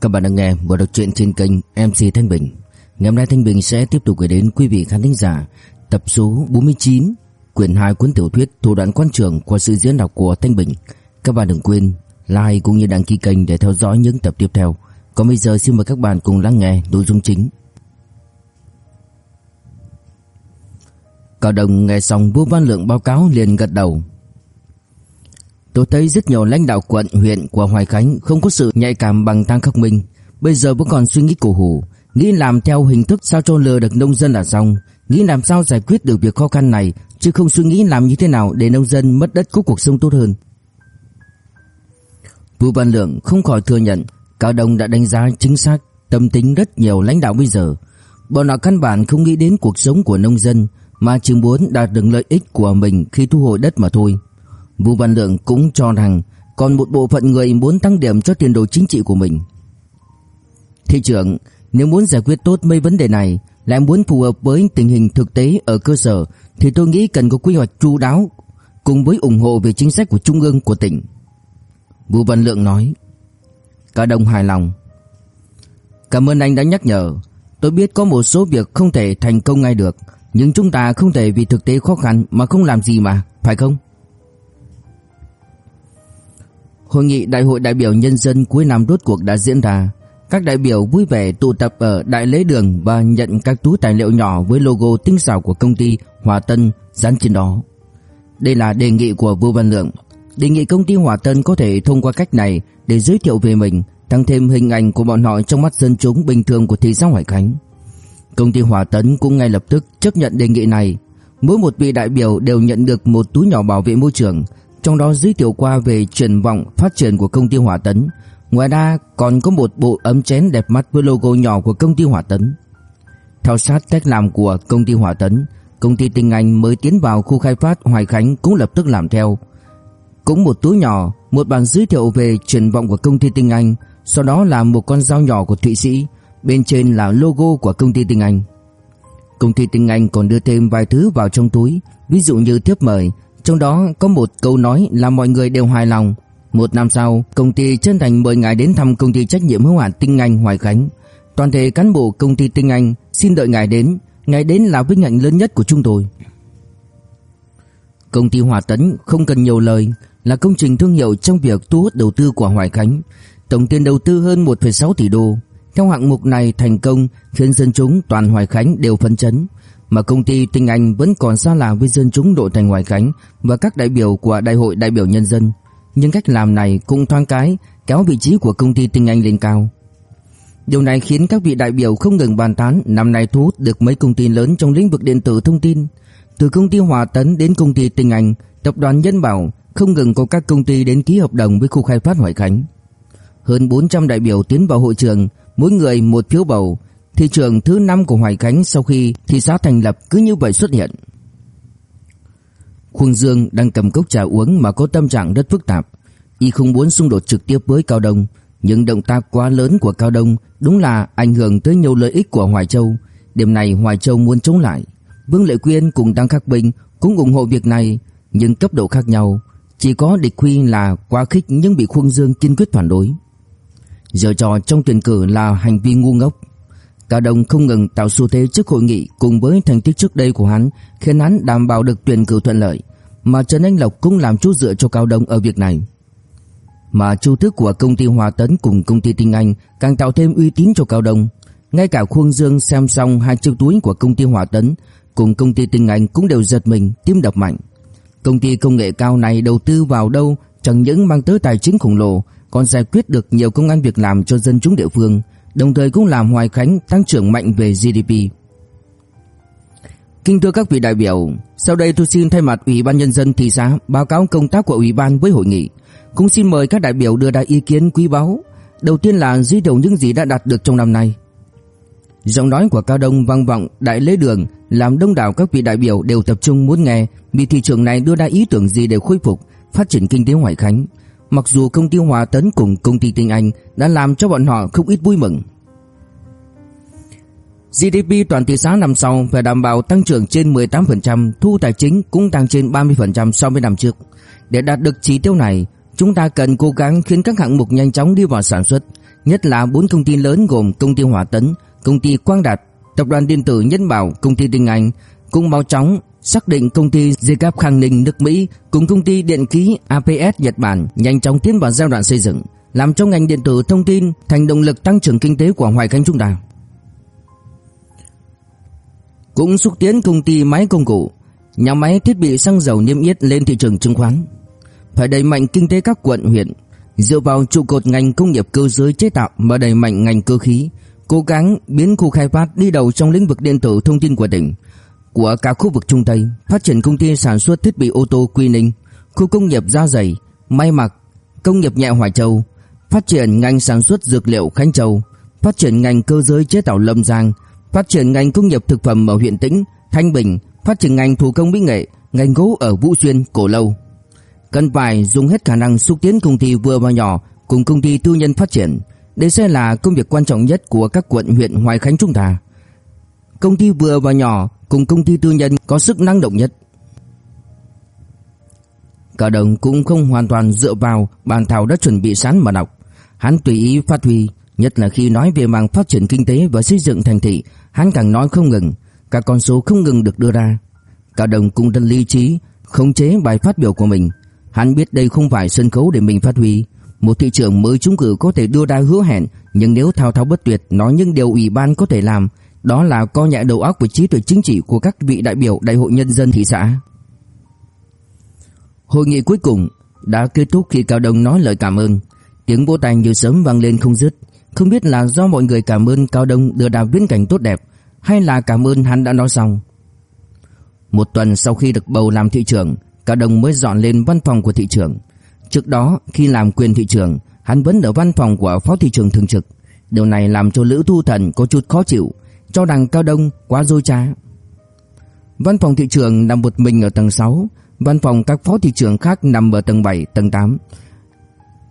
Các bạn đang nghe bộ đọc truyện trên kênh MC Thanh Bình. Ngày hôm nay Thanh Bình sẽ tiếp tục gửi đến quý vị khán thính giả tập số 49, quyển 2 cuốn tiểu thuyết Thủ đoạn quan trường qua sự diễn đọc của Thanh Bình. Các bạn đừng quên like cũng như đăng ký kênh để theo dõi những tập tiếp theo. Còn bây giờ xin mời các bạn cùng lắng nghe nội dung chính. Cao Đồng nghe xong Vũ Văn Lượng báo cáo liền gật đầu. Tôi thấy rất nhiều lãnh đạo quận, huyện của Hoài Khánh không có sự nhạy cảm bằng Tang Khắc Minh. Bây giờ vẫn còn suy nghĩ cổ hủ, nghĩ làm theo hình thức sao cho lừa được nông dân là xong, nghĩ làm sao giải quyết được việc khó khăn này, chứ không suy nghĩ làm như thế nào để nông dân mất đất có cuộc sống tốt hơn. Vũ Văn Lượng không khỏi thừa nhận, Cao Đông đã đánh giá chính xác tâm tính rất nhiều lãnh đạo bây giờ. Bọn họ căn bản không nghĩ đến cuộc sống của nông dân, mà chỉ muốn đạt được lợi ích của mình khi thu hồi đất mà thôi. Vũ Văn Lượng cũng cho rằng còn một bộ phận người muốn tăng điểm cho tiền đồ chính trị của mình. Thị trưởng, nếu muốn giải quyết tốt mấy vấn đề này, lại muốn phù hợp với tình hình thực tế ở cơ sở thì tôi nghĩ cần có quy hoạch chu đáo cùng với ủng hộ về chính sách của trung ương của tỉnh. Vũ Văn Lượng nói. Cả đồng hài lòng. Cảm ơn anh đã nhắc nhở. Tôi biết có một số việc không thể thành công ngay được, nhưng chúng ta không thể vì thực tế khó khăn mà không làm gì mà, phải không? Hội nghị Đại hội đại biểu nhân dân cuối năm rốt cuộc đã diễn ra. Các đại biểu vui vẻ tụ tập ở đại lễ đường và nhận các túi tài liệu nhỏ với logo tinh xảo của công ty Hòa Tân dán trên đó. Đây là đề nghị của Vũ Văn Lượng. Đề nghị công ty Hòa Tân có thể thông qua cách này để giới thiệu về mình, tăng thêm hình ảnh của bọn họ trong mắt dân chúng bình thường của thị xã Hoài Khánh. Công ty Hòa Tấn cũng ngay lập tức chấp nhận đề nghị này. Mỗi một vị đại biểu đều nhận được một túi nhỏ bảo vệ môi trường, trong đó giới thiệu qua về triển vọng phát triển của công ty Hỏa Tấn. Ngoài ra còn có một bộ ấm chén đẹp mắt với logo nhỏ của công ty Hỏa Tấn. Theo sát cách làm của công ty Hỏa Tấn, công ty Tinh Anh mới tiến vào khu khai phát Hoài Khánh cũng lập tức làm theo. Cũng một túi nhỏ, một bản giới thiệu về triển vọng của công ty Tinh Anh, sau đó là một con dao nhỏ của Thụy Sĩ, bên trên là logo của công ty Tinh Anh. Công ty Tinh Anh còn đưa thêm vài thứ vào trong túi, ví dụ như thiếp mời, trong đó có một câu nói là mọi người đều hài lòng. Một năm sau, công ty chân thành mời ngài đến thăm công ty trách nhiệm hữu hạn Tinh Anh Hoài Khánh. Toàn thể cán bộ công ty Tinh Anh xin đợi ngài đến, ngài đến là vinh hạnh lớn nhất của chúng tôi. Công ty Hòa Tấn không cần nhiều lời, là công trình thương hiệu trong việc thu hút đầu tư của Hoài Khánh. Tổng tiền đầu tư hơn 1,6 tỷ đô. Theo hạng mục này thành công khiến dân chúng toàn Hoài Khánh đều phấn chấn mà công ty Tinh Anh vẫn còn xa lạ với dân chúng đội thành Hoài Khánh và các đại biểu của Đại hội đại biểu nhân dân. Nhưng cách làm này cũng thoáng cái kéo vị trí của công ty Tinh Anh lên cao. Điều này khiến các vị đại biểu không ngừng bàn tán năm nay thu hút được mấy công ty lớn trong lĩnh vực điện tử thông tin. Từ công ty Hòa Tấn đến công ty Tinh Anh, tập đoàn Nhân Bảo không ngừng có các công ty đến ký hợp đồng với khu khai phát Hoài Khánh. Hơn 400 đại biểu tiến vào hội trường, mỗi người một phiếu bầu, thị trường thứ năm của Hoài Khánh sau khi thị xã thành lập cứ như vậy xuất hiện. Khuôn Dương đang cầm cốc trà uống mà có tâm trạng rất phức tạp. Y không muốn xung đột trực tiếp với Cao Đông, nhưng động tác quá lớn của Cao Đông đúng là ảnh hưởng tới nhiều lợi ích của Hoài Châu. Điểm này Hoài Châu muốn chống lại. Vương Lệ Quyên cùng Đăng Khắc Bình cũng ủng hộ việc này, nhưng cấp độ khác nhau. Chỉ có địch Huy là quá khích nhưng bị Khuôn Dương kiên quyết phản đối. Giờ trò trong tuyển cử là hành vi ngu ngốc. Cao Đông không ngừng tạo xu thế trước hội nghị cùng với thành tích trước đây của hắn khiến hắn đảm bảo được tuyển cử thuận lợi, mà Trần Anh Lộc cũng làm chút dựa cho Cao Đông ở việc này. Mà chu thức của công ty Hòa Tấn cùng công ty Tinh Anh càng tạo thêm uy tín cho Cao Đông. Ngay cả Khuôn Dương xem xong hai chiếc túi của công ty Hòa Tấn cùng công ty Tinh Anh cũng đều giật mình, tim đập mạnh. Công ty công nghệ cao này đầu tư vào đâu chẳng những mang tới tài chính khổng lồ, còn giải quyết được nhiều công an việc làm cho dân chúng địa phương, đồng thời cũng làm Hoài Khánh tăng trưởng mạnh về GDP. Kính thưa các vị đại biểu, sau đây tôi xin thay mặt Ủy ban Nhân dân thị xã báo cáo công tác của Ủy ban với hội nghị. Cũng xin mời các đại biểu đưa ra ý kiến quý báu. Đầu tiên là duy đầu những gì đã đạt được trong năm nay. Giọng nói của Cao Đông vang vọng đại lễ đường làm đông đảo các vị đại biểu đều tập trung muốn nghe vì thị trường này đưa ra ý tưởng gì để khôi phục, phát triển kinh tế Hoài Khánh. Mặc dù công ty Hòa Tấn cùng công ty Tinh Anh đã làm cho bọn họ không ít vui mừng. GDP toàn thị xã năm sau phải đảm bảo tăng trưởng trên 18%, thu tài chính cũng tăng trên 30% so với năm trước. Để đạt được chỉ tiêu này, chúng ta cần cố gắng khiến các hạng mục nhanh chóng đi vào sản xuất, nhất là bốn công ty lớn gồm công ty Hòa Tấn, công ty Quang Đạt, tập đoàn điện tử Nhân Bảo, công ty Tinh Anh, cũng mau chóng xác định công ty Zcap Khang Ninh nước Mỹ cùng công ty điện khí APS Nhật Bản nhanh chóng tiến vào giai đoạn xây dựng, làm cho ngành điện tử thông tin thành động lực tăng trưởng kinh tế của Hoài Khánh chúng ta. Cũng xúc tiến công ty máy công cụ, nhà máy thiết bị xăng dầu niêm yết lên thị trường chứng khoán. Phải đẩy mạnh kinh tế các quận huyện, dựa vào trụ cột ngành công nghiệp cơ giới chế tạo mà đẩy mạnh ngành cơ khí, cố gắng biến khu khai phát đi đầu trong lĩnh vực điện tử thông tin của tỉnh, của cả khu vực Trung Tây, phát triển công ty sản xuất thiết bị ô tô Quy Ninh, khu công nghiệp da giày, may mặc, công nghiệp nhẹ Hoài Châu, phát triển ngành sản xuất dược liệu Khánh Châu, phát triển ngành cơ giới chế tạo Lâm Giang, phát triển ngành công nghiệp thực phẩm ở huyện Tĩnh, Thanh Bình, phát triển ngành thủ công mỹ nghệ, ngành gỗ ở Vũ Xuyên, Cổ Lâu. Cần phải dùng hết khả năng xúc tiến công ty vừa và nhỏ cùng công ty tư nhân phát triển. Đây sẽ là công việc quan trọng nhất của các quận huyện Hoài Khánh chúng ta. Công ty vừa và nhỏ cùng công ty tư nhân có sức năng động nhất. Cả đồng cũng không hoàn toàn dựa vào bản thảo đã chuẩn bị sẵn mà đọc. Hắn tùy ý phát huy, nhất là khi nói về mảng phát triển kinh tế và xây dựng thành thị, hắn càng nói không ngừng, các con số không ngừng được đưa ra. Cả đồng cũng rất lý trí, khống chế bài phát biểu của mình. Hắn biết đây không phải sân khấu để mình phát huy. Một thị trường mới trúng cử có thể đưa ra hứa hẹn, nhưng nếu thao thao bất tuyệt nói những điều ủy ban có thể làm, đó là co nhẹ đầu óc và trí tuệ chính trị của các vị đại biểu đại hội nhân dân thị xã. Hội nghị cuối cùng đã kết thúc khi Cao Đông nói lời cảm ơn. Tiếng vỗ tay như sớm vang lên không dứt. Không biết là do mọi người cảm ơn Cao Đông đưa đào viễn cảnh tốt đẹp hay là cảm ơn hắn đã nói xong. Một tuần sau khi được bầu làm thị trưởng, Cao Đông mới dọn lên văn phòng của thị trưởng. Trước đó, khi làm quyền thị trưởng, hắn vẫn ở văn phòng của phó thị trưởng thường trực. Điều này làm cho Lữ Thu Thần có chút khó chịu, cho rằng Cao Đông quá dối trá. Văn phòng thị trưởng nằm một mình ở tầng 6, văn phòng các phó thị trưởng khác nằm ở tầng 7, tầng 8.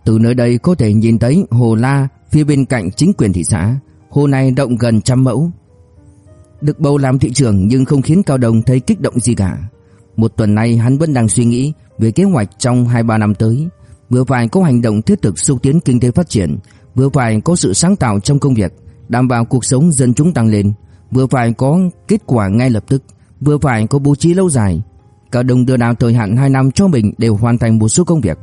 Từ nơi đây có thể nhìn thấy hồ La phía bên cạnh chính quyền thị xã, hồ này rộng gần trăm mẫu. Được bầu làm thị trưởng nhưng không khiến Cao Đông thấy kích động gì cả. Một tuần nay hắn vẫn đang suy nghĩ về kế hoạch trong 2-3 năm tới, vừa phải có hành động thiết thực xúc tiến kinh tế phát triển, vừa phải có sự sáng tạo trong công việc, đảm bảo cuộc sống dân chúng tăng lên, vừa phải có kết quả ngay lập tức, vừa phải có bố trí lâu dài. Cao Đông đưa đào thời hạn 2 năm cho mình đều hoàn thành một số công việc.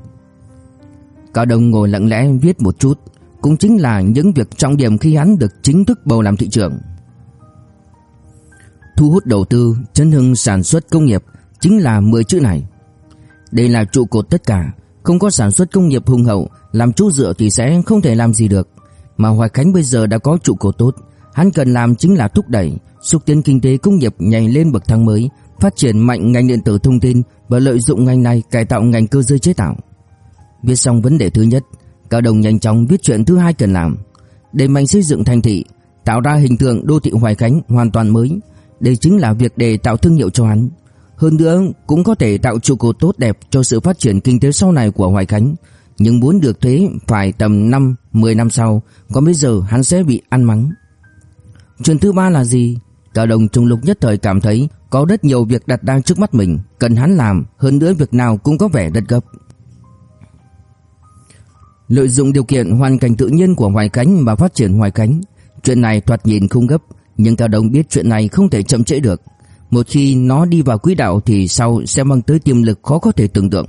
Cao Đông ngồi lặng lẽ viết một chút, cũng chính là những việc trọng điểm khi hắn được chính thức bầu làm thị trưởng. Thu hút đầu tư, chấn hưng sản xuất công nghiệp chính là 10 chữ này. Đây là trụ cột tất cả, không có sản xuất công nghiệp hùng hậu, làm chỗ dựa thì sẽ không thể làm gì được. Mà Hoài Khánh bây giờ đã có trụ cột tốt, hắn cần làm chính là thúc đẩy, xúc tiến kinh tế công nghiệp nhảy lên bậc thang mới, phát triển mạnh ngành điện tử thông tin và lợi dụng ngành này cải tạo ngành cơ giới chế tạo. Viết xong vấn đề thứ nhất, Cao Đồng nhanh chóng viết chuyện thứ hai cần làm, đẩy mạnh xây dựng thành thị, tạo ra hình tượng đô thị Hoài Khánh hoàn toàn mới. Đây chính là việc để tạo thương hiệu cho hắn. Hơn nữa cũng có thể tạo trụ cột tốt đẹp cho sự phát triển kinh tế sau này của Hoài Khánh. Nhưng muốn được thế phải tầm 5, 10 năm sau, còn bây giờ hắn sẽ bị ăn mắng. Chuyện thứ ba là gì? Cả Đồng trùng lúc nhất thời cảm thấy có rất nhiều việc đặt đang trước mắt mình, cần hắn làm, hơn nữa việc nào cũng có vẻ rất gấp. Lợi dụng điều kiện hoàn cảnh tự nhiên của Hoài cánh và phát triển Hoài cánh, chuyện này thoạt nhìn không gấp, nhưng Cao Đồng biết chuyện này không thể chậm trễ được. Một khi nó đi vào quỹ đạo thì sau sẽ mang tới tiềm lực khó có thể tưởng tượng.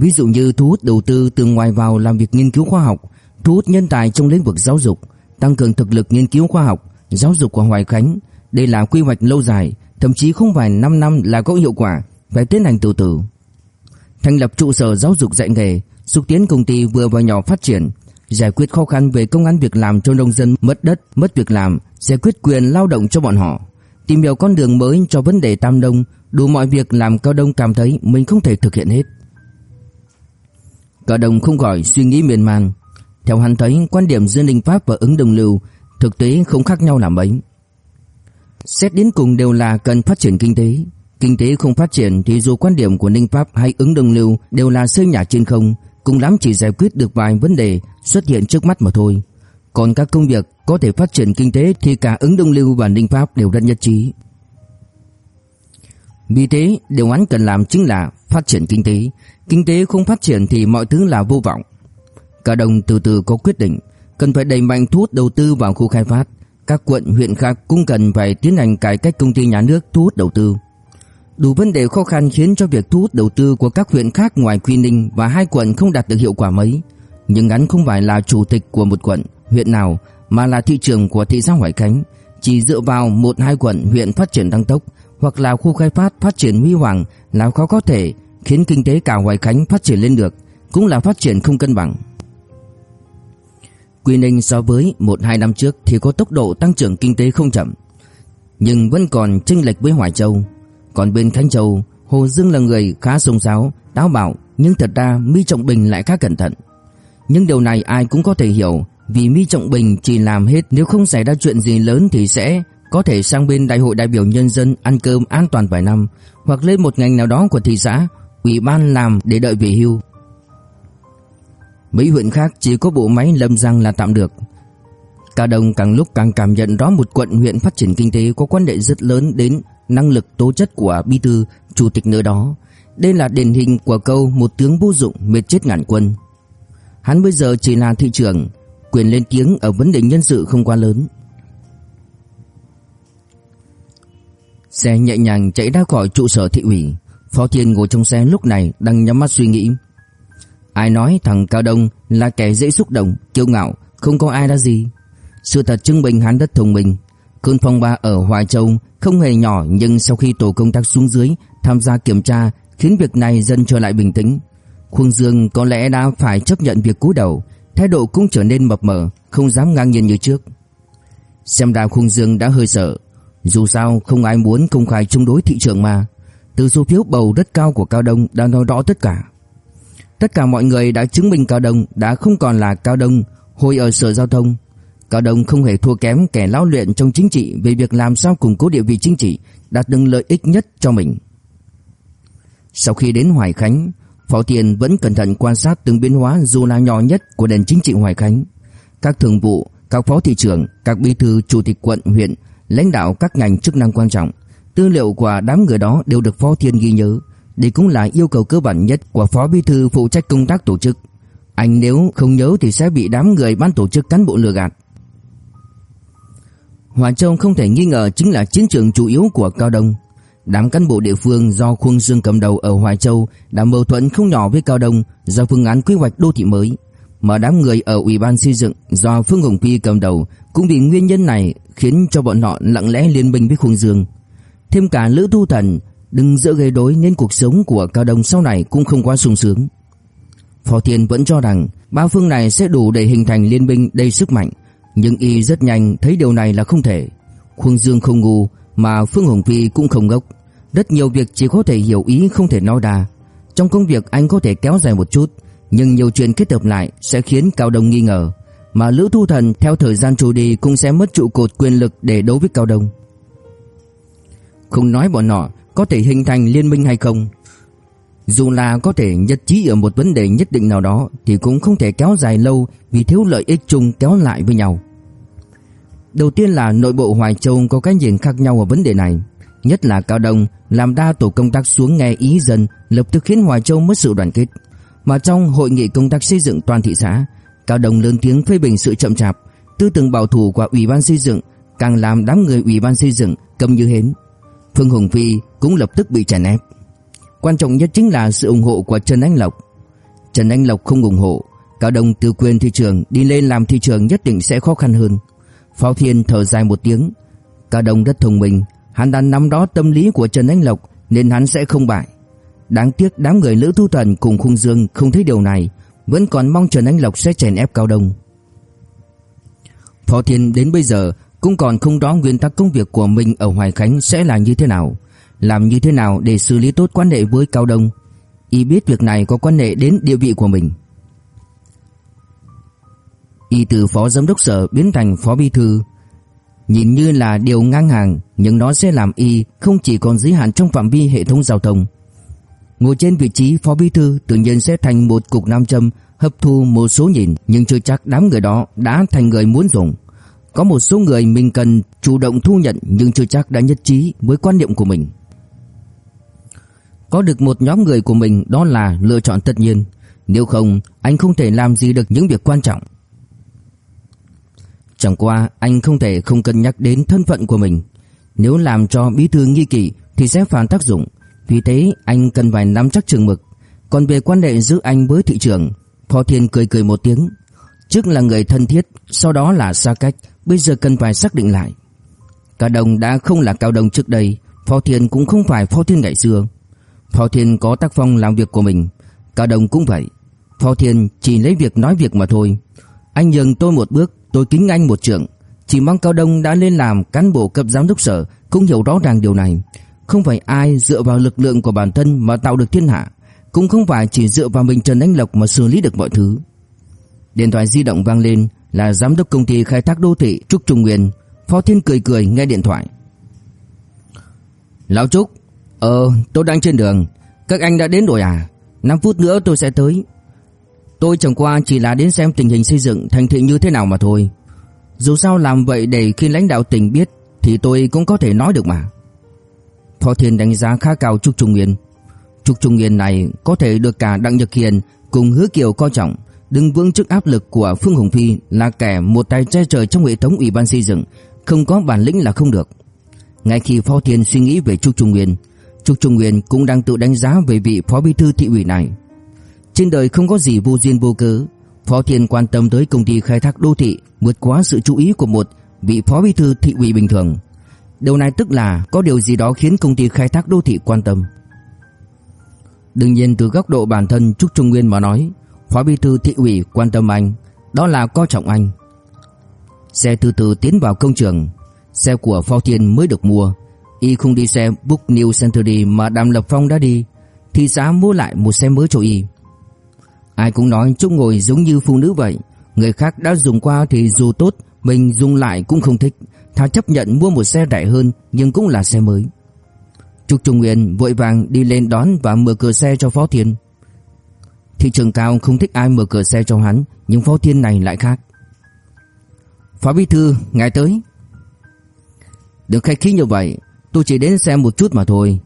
Ví dụ như thu hút đầu tư từ ngoài vào làm việc nghiên cứu khoa học, thu hút nhân tài trong lĩnh vực giáo dục, tăng cường thực lực nghiên cứu khoa học, giáo dục của Hoài Khánh. Đây là quy hoạch lâu dài, thậm chí không phải 5 năm là có hiệu quả, phải tiến hành từ từ. Thành lập trụ sở giáo dục dạy nghề, xúc tiến công ty vừa và nhỏ phát triển, giải quyết khó khăn về công an việc làm cho nông dân mất đất, mất việc làm, giải quyết quyền lao động cho bọn họ, tìm hiểu con đường mới cho vấn đề Tam Đông, đủ mọi việc làm Cao Đông cảm thấy mình không thể thực hiện hết cả đồng không khỏi suy nghĩ miên man, theo hắn thấy quan điểm giữa Ninh Pháp và ứng đồng lưu thực tế không khác nhau là mấy. Xét đến cùng đều là cần phát triển kinh tế. Kinh tế không phát triển thì dù quan điểm của Ninh Pháp hay ứng đồng lưu đều là xây nhà trên không, cũng lắm chỉ giải quyết được vài vấn đề xuất hiện trước mắt mà thôi. Còn các công việc có thể phát triển kinh tế thì cả ứng đồng lưu và Ninh Pháp đều rất nhất trí. Vì thế, điều hắn cần làm chính là phát triển kinh tế. Kinh tế không phát triển thì mọi thứ là vô vọng. Cả đồng từ từ có quyết định, cần phải đẩy mạnh thu hút đầu tư vào khu khai phát. Các quận huyện khác cũng cần phải tiến hành cải cách công ty nhà nước thu hút đầu tư. Đủ vấn đề khó khăn khiến cho việc thu hút đầu tư của các huyện khác ngoài Quy Ninh và hai quận không đạt được hiệu quả mấy. Nhưng hắn không phải là chủ tịch của một quận, huyện nào mà là thị trường của thị xã Hoài Khánh. Chỉ dựa vào một hai quận huyện phát triển tăng tốc hoặc là khu khai phát phát triển huy hoàng là khó có thể khiến kinh tế cả Hoài Khánh phát triển lên được, cũng là phát triển không cân bằng. Quy Ninh so với 1-2 năm trước thì có tốc độ tăng trưởng kinh tế không chậm, nhưng vẫn còn chênh lệch với Hoài Châu. Còn bên Khánh Châu, Hồ Dương là người khá sông sáo, táo bạo, nhưng thật ra Mi Trọng Bình lại khá cẩn thận. Nhưng điều này ai cũng có thể hiểu, vì Mi Trọng Bình chỉ làm hết nếu không xảy ra chuyện gì lớn thì sẽ có thể sang bên đại hội đại biểu nhân dân ăn cơm an toàn vài năm, hoặc lên một ngành nào đó của thị xã, ủy ban làm để đợi về hưu. Mấy huyện khác chỉ có bộ máy lâm giang là tạm được. Cả đồng càng lúc càng cảm nhận rõ một quận huyện phát triển kinh tế có quan hệ rất lớn đến năng lực tố chất của bí thư, chủ tịch nơi đó. Đây là điển hình của câu một tướng vô dụng mệt chết ngàn quân. Hắn bây giờ chỉ là thị trưởng, quyền lên tiếng ở vấn đề nhân sự không quá lớn. Xe nhẹ nhàng chạy ra khỏi trụ sở thị ủy. Phó Thiên ngồi trong xe lúc này đang nhắm mắt suy nghĩ. Ai nói thằng Cao Đông là kẻ dễ xúc động, kiêu ngạo, không có ai đã gì. Sự thật chứng minh hắn rất thông minh. Cơn phong ba ở Hoài Châu không hề nhỏ nhưng sau khi tổ công tác xuống dưới tham gia kiểm tra khiến việc này dần trở lại bình tĩnh. Khuôn Dương có lẽ đã phải chấp nhận việc cúi đầu, thái độ cũng trở nên mập mờ, không dám ngang nhiên như trước. Xem ra Khuôn Dương đã hơi sợ, dù sao không ai muốn công khai chống đối thị trường mà. Từ số phiếu bầu rất cao của Cao Đông đã nói rõ tất cả. Tất cả mọi người đã chứng minh Cao Đông đã không còn là Cao Đông hồi ở Sở Giao thông. Cao Đông không hề thua kém kẻ lão luyện trong chính trị về việc làm sao củng cố địa vị chính trị, đạt được lợi ích nhất cho mình. Sau khi đến Hoài Khánh, Phó Tiền vẫn cẩn thận quan sát từng biến hóa dù là nhỏ nhất của nền chính trị Hoài Khánh. Các thường vụ, các phó thị trưởng, các bí thư chủ tịch quận, huyện, lãnh đạo các ngành chức năng quan trọng, tư liệu của đám người đó đều được Phó Thiên ghi nhớ. Đây cũng là yêu cầu cơ bản nhất của Phó Bí thư phụ trách công tác tổ chức. Anh nếu không nhớ thì sẽ bị đám người ban tổ chức cán bộ lừa gạt. Hòa Châu không thể nghi ngờ chính là chiến trường chủ yếu của Cao Đông. Đám cán bộ địa phương do Khuông Dương cầm đầu ở Hoài Châu đã mâu thuẫn không nhỏ với Cao Đông do phương án quy hoạch đô thị mới. Mà đám người ở Ủy ban xây dựng do Phương Hồng Phi cầm đầu cũng vì nguyên nhân này khiến cho bọn họ lặng lẽ liên minh với Khương Dương. Thêm cả Lữ Thu Thần đừng dỡ gây đối nên cuộc sống của Cao Đông sau này cũng không quá sung sướng. Phó Thiên vẫn cho rằng ba phương này sẽ đủ để hình thành liên minh đầy sức mạnh, nhưng y rất nhanh thấy điều này là không thể. Khương Dương không ngu mà Phương Hồng Phi cũng không ngốc. Rất nhiều việc chỉ có thể hiểu ý không thể nói đà. Trong công việc anh có thể kéo dài một chút, nhưng nhiều chuyện kết hợp lại sẽ khiến Cao Đông nghi ngờ. Mà Lữ Thu Thần theo thời gian trôi đi cũng sẽ mất trụ cột quyền lực để đấu với Cao Đông. Không nói bọn họ có thể hình thành liên minh hay không, dù là có thể nhất trí ở một vấn đề nhất định nào đó thì cũng không thể kéo dài lâu vì thiếu lợi ích chung kéo lại với nhau. Đầu tiên là nội bộ Hoài Châu có cái nhìn khác nhau ở vấn đề này. Nhất là Cao Đông làm đa tổ công tác xuống nghe ý dân lập tức khiến Hoài Châu mất sự đoàn kết. Mà trong hội nghị công tác xây dựng toàn thị xã, Cao đồng lớn tiếng phê bình sự chậm chạp, tư tưởng bảo thủ của Ủy ban xây dựng càng làm đám người Ủy ban xây dựng cầm như hến. Phương Hồng Phi cũng lập tức bị chèn ép. Quan trọng nhất chính là sự ủng hộ của Trần Anh Lộc. Trần Anh Lộc không ủng hộ, Cao Đồng từ quyền thị trường đi lên làm thị trường nhất định sẽ khó khăn hơn. Phó Thiên thở dài một tiếng, Cao Đồng rất thông minh, hắn đã nắm đó tâm lý của Trần Anh Lộc nên hắn sẽ không bại. Đáng tiếc đám người Lữ Thu Thần cùng Khung Dương không thấy điều này, vẫn còn mong Trần Anh Lộc sẽ chèn ép Cao Đông. Phó Thiên đến bây giờ cũng còn không rõ nguyên tắc công việc của mình ở Hoài Khánh sẽ là như thế nào, làm như thế nào để xử lý tốt quan hệ với Cao Đông. Y biết việc này có quan hệ đến địa vị của mình. Y từ phó giám đốc sở biến thành phó bí thư, nhìn như là điều ngang hàng, nhưng nó sẽ làm y không chỉ còn giới hạn trong phạm vi hệ thống giao thông. Ngồi trên vị trí phó bí thư tự nhiên sẽ thành một cục nam châm hấp thu một số nhìn, nhưng chưa chắc đám người đó đã thành người muốn dùng. Có một số người mình cần chủ động thu nhận nhưng chưa chắc đã nhất trí với quan niệm của mình. Có được một nhóm người của mình đó là lựa chọn tất nhiên, nếu không anh không thể làm gì được những việc quan trọng. Chẳng qua anh không thể không cân nhắc đến thân phận của mình. Nếu làm cho bí thư nghi kỵ thì sẽ phản tác dụng. Vì thế anh cần phải nắm chắc trường mực. Còn về quan hệ giữa anh với thị trưởng, Phó Thiên cười cười một tiếng. Trước là người thân thiết, sau đó là xa cách, bây giờ cần phải xác định lại. Cao Đông đã không là Cao Đông trước đây, Phó Thiên cũng không phải Phó Thiên ngày xưa. Phó Thiên có tác phong làm việc của mình, Cao Đông cũng vậy. Phó Thiên chỉ lấy việc nói việc mà thôi. Anh nhường tôi một bước, tôi kính anh một trượng. Chỉ mong Cao Đông đã lên làm cán bộ cấp giám đốc sở cũng hiểu rõ ràng điều này. Không phải ai dựa vào lực lượng của bản thân mà tạo được thiên hạ, cũng không phải chỉ dựa vào mình Trần Anh Lộc mà xử lý được mọi thứ. Điện thoại di động vang lên là giám đốc công ty khai thác đô thị Trúc Trung Nguyên. Phó Thiên cười cười nghe điện thoại. Lão Trúc, ờ, tôi đang trên đường. Các anh đã đến rồi à? 5 phút nữa tôi sẽ tới. Tôi chẳng qua chỉ là đến xem tình hình xây dựng thành thị như thế nào mà thôi. Dù sao làm vậy để khi lãnh đạo tỉnh biết thì tôi cũng có thể nói được mà. Phó Thiên đánh giá khá cao Trúc Trung Nguyên. Trúc Trung Nguyên này có thể được cả Đặng Nhật Hiền cùng Hứa Kiều coi trọng, đứng vững trước áp lực của Phương Hồng Phi là kẻ một tay che trời trong hệ thống ủy ban xây dựng, không có bản lĩnh là không được. Ngay khi Phó Thiên suy nghĩ về Trúc Trung Nguyên, Trúc Trung Nguyên cũng đang tự đánh giá về vị phó bí thư thị ủy này. Trên đời không có gì vô duyên vô cớ, Phó Thiên quan tâm tới công ty khai thác đô thị vượt quá sự chú ý của một vị phó bí thư thị ủy bình thường. Điều này tức là có điều gì đó khiến công ty khai thác đô thị quan tâm. Đương nhiên từ góc độ bản thân Trúc Trung Nguyên mà nói, phó bí thư thị ủy quan tâm anh, đó là coi trọng anh. Xe từ từ tiến vào công trường, xe của Phó Thiên mới được mua, y không đi xe Book New Century mà Đàm Lập Phong đã đi, thì giá mua lại một xe mới cho y. Ai cũng nói Trúc ngồi giống như phụ nữ vậy, người khác đã dùng qua thì dù tốt, mình dùng lại cũng không thích, thà chấp nhận mua một xe rẻ hơn nhưng cũng là xe mới. Trục Trung Nguyên vội vàng đi lên đón và mở cửa xe cho Phó Thiên. Thị trường cao không thích ai mở cửa xe cho hắn, nhưng Phó Thiên này lại khác. Phó Bí Thư, ngài tới. Đừng khách khí như vậy, tôi chỉ đến xem một chút mà thôi.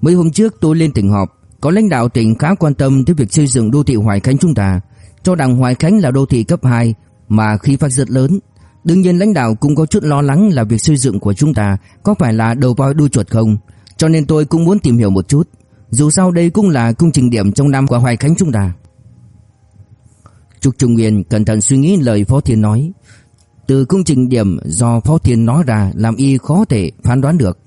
Mấy hôm trước tôi lên tỉnh họp, có lãnh đạo tỉnh khá quan tâm tới việc xây dựng đô thị Hoài Khánh chúng ta, cho rằng Hoài Khánh là đô thị cấp 2 mà khi phát rất lớn. Đương nhiên lãnh đạo cũng có chút lo lắng là việc xây dựng của chúng ta có phải là đầu voi đuôi chuột không, cho nên tôi cũng muốn tìm hiểu một chút. Dù sao đây cũng là công trình điểm trong năm của Hoài Khánh chúng ta. Trúc Trung Nguyên cẩn thận suy nghĩ lời Phó Thiên nói. Từ công trình điểm do Phó Thiên nói ra làm y khó thể phán đoán được.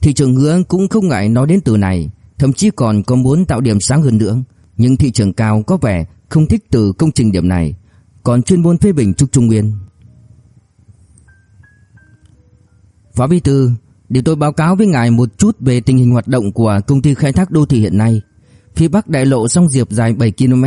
Thị trường hứa cũng không ngại nói đến từ này, thậm chí còn có muốn tạo điểm sáng hơn nữa. Nhưng thị trường cao có vẻ không thích từ công trình điểm này, còn chuyên môn phê bình Trúc Trung Nguyên. Phó Bí Thư, để tôi báo cáo với ngài một chút về tình hình hoạt động của công ty khai thác đô thị hiện nay. Phía Bắc đại lộ sông Diệp dài 7 km,